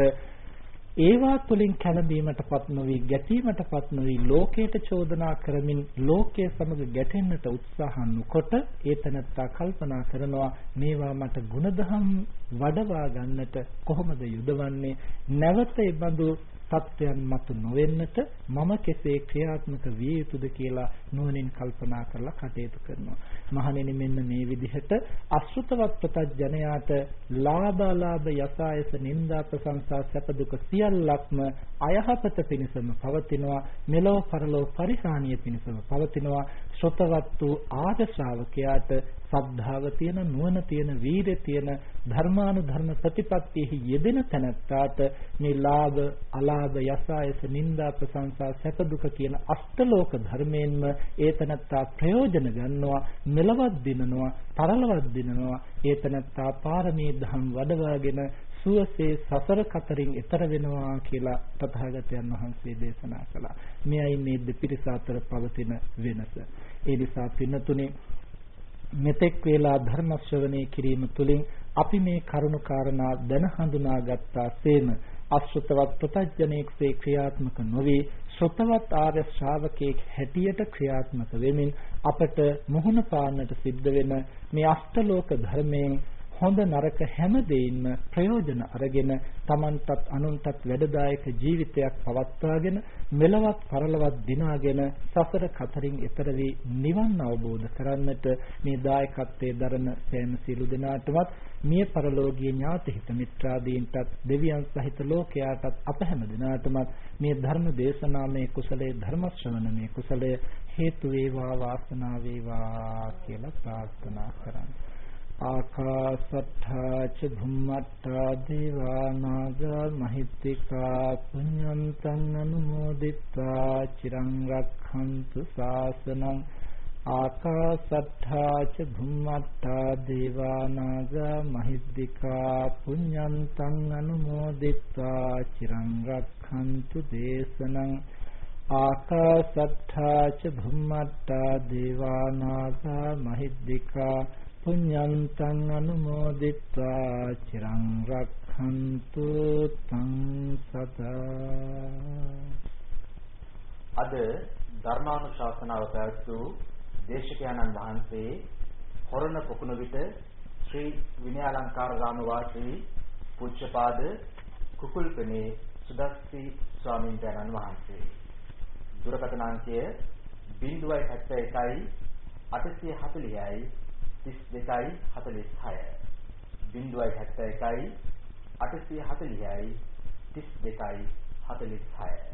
ඒවා තුළින් කැළඹීමටපත් නොවි ගැටීමටපත් නොවි ලෝකයට චෝදනා කරමින් ලෝකයේ සමග ගැටෙන්නට උත්සාහ නොකොට ඒ තනත්තා කල්පනා කරනවා මේවා මට ಗುಣධම් වඩවා ගන්නට කොහොමද යොදවන්නේ? නැවත ඒ බඳු තත්ත්වයන් මතු නොවෙන්නට මම කෙසේ ක්‍රියාත්මක විය යුතුද කියලා නුවණින් කල්පනා කරලා කටයුතු කරනවා. මහණෙනි මෙන්න මේ විදිහට අසෘතවත් ප්‍රත්‍යජනයාට ලාභාලාභ යසායස නිന്ദා ප්‍රශංසා සැප දුක සියල්ලක්ම අයහපත පිණිසම පවතිනවා. මෙලොව පරලොව පරිහානිය පිණිසම පවතිනවා. ශ්‍රතවත් වූ ආර්ය ශ්‍රාවකයාට සද්ධාව තියෙන නුවණ තියෙන වීරිය තියෙන ධර්මානුධර්ම ප්‍රතිපත්තියෙහි යෙදෙන තැනැත්තාට මේ ලාභ අලාභ යසායස නිന്ദා ප්‍රශංසා සැප දුක කියන අෂ්ටලෝක ධර්මයෙන්ම ඒ තැනැත්තා ප්‍රයෝජන ගන්නවා මෙලවත් දිනනවා පරලවත් දිනනවා. ඒ තැනැත්තා පාරමී ධම් වඩවාගෙන සුවසේ සසර කතරින් එතර වෙනවා කියලා තථාගතයන් වහන්සේ දේශනා කළා. මෙයයි මේ දෙපිරිස අතර පවතින වෙනස. ඒ නිසා පින්නතුනේ මෙතෙක් වේලා ධර්ම ශ්‍රවණය කිරීම තුළින් අපි මේ කරුණු කාරණා දැන හඳුනා ගත්තාseම අශ්‍රතවත් ප්‍රත්‍යජනෙක්සේ ක්‍රියාත්මක නොවේ ශ්‍රතවත් ආර්ය ශ්‍රාවකෙක් හැටියට ක්‍රියාත්මක වෙමින් අපට මුහුණ පාන්නට සිද්ධ වෙන මේ අෂ්ටලෝක ධර්මයෙන් හොඳ නරක හැම දෙයින්ම ප්‍රයෝජන අරගෙන Tamanටත් අනුන්ටත් වැඩදායක ජීවිතයක් පවත්වාගෙන මෙලවත් පරලවත් දිනාගෙන සසර කතරින් එතර වී නිවන් අවබෝධ කරන්නට මේ දායකත්වයේ දරන සෑම සියලු දෙනාටමත් මිය පරලෝකීය ඥාති හිත මිත්‍රාදීන්ටත් දෙවියන් සහිත ලෝකයාටත් අප හැම දිනාටමත් මේ ධර්ම දේශනාමේ කුසලයේ ධර්ම ශ්‍රවණමේ කුසලය හේතු වේවා වාසනාව වේවා කියලා ප්‍රාර්ථනා කරන්නේ. ආකාසට්ඨා ච භුම්මට්ඨා දේවා නාග මහිත්‍තිකා පුඤ්ඤන්තං අනුමෝදිත්වා චිරං රක්ඛන්තු ශාසනං ආකාසට්ඨා ච භුම්මට්ඨා දේවා නාග මහිත්‍තිකා පුඤ්ඤන්තං අනුමෝදිත්වා චිරං රක්ඛන්තු දේශනං ආකාසට්ඨා ච භුම්මට්ඨා දේවා නාග මහිත්‍තිකා පුඤ්ඤන්තං අනුමෝදිත්වා චිරං රක්ඛන්තු තං සදා අද ධර්මානුශාසනාව පැවැත්වූ දේශකයන්න් වහන්සේ හොරණ පොකුණ විට ශ්‍රී විනයාලංකාර රාම වාසී පූජ්‍යපාද කුකුල්පනේ සුදස්සි ස්වාමීන් වහන්සේ. දුරකථන අංකය 071 840යි 32යි 46 0.71යි 840යි 32යි 46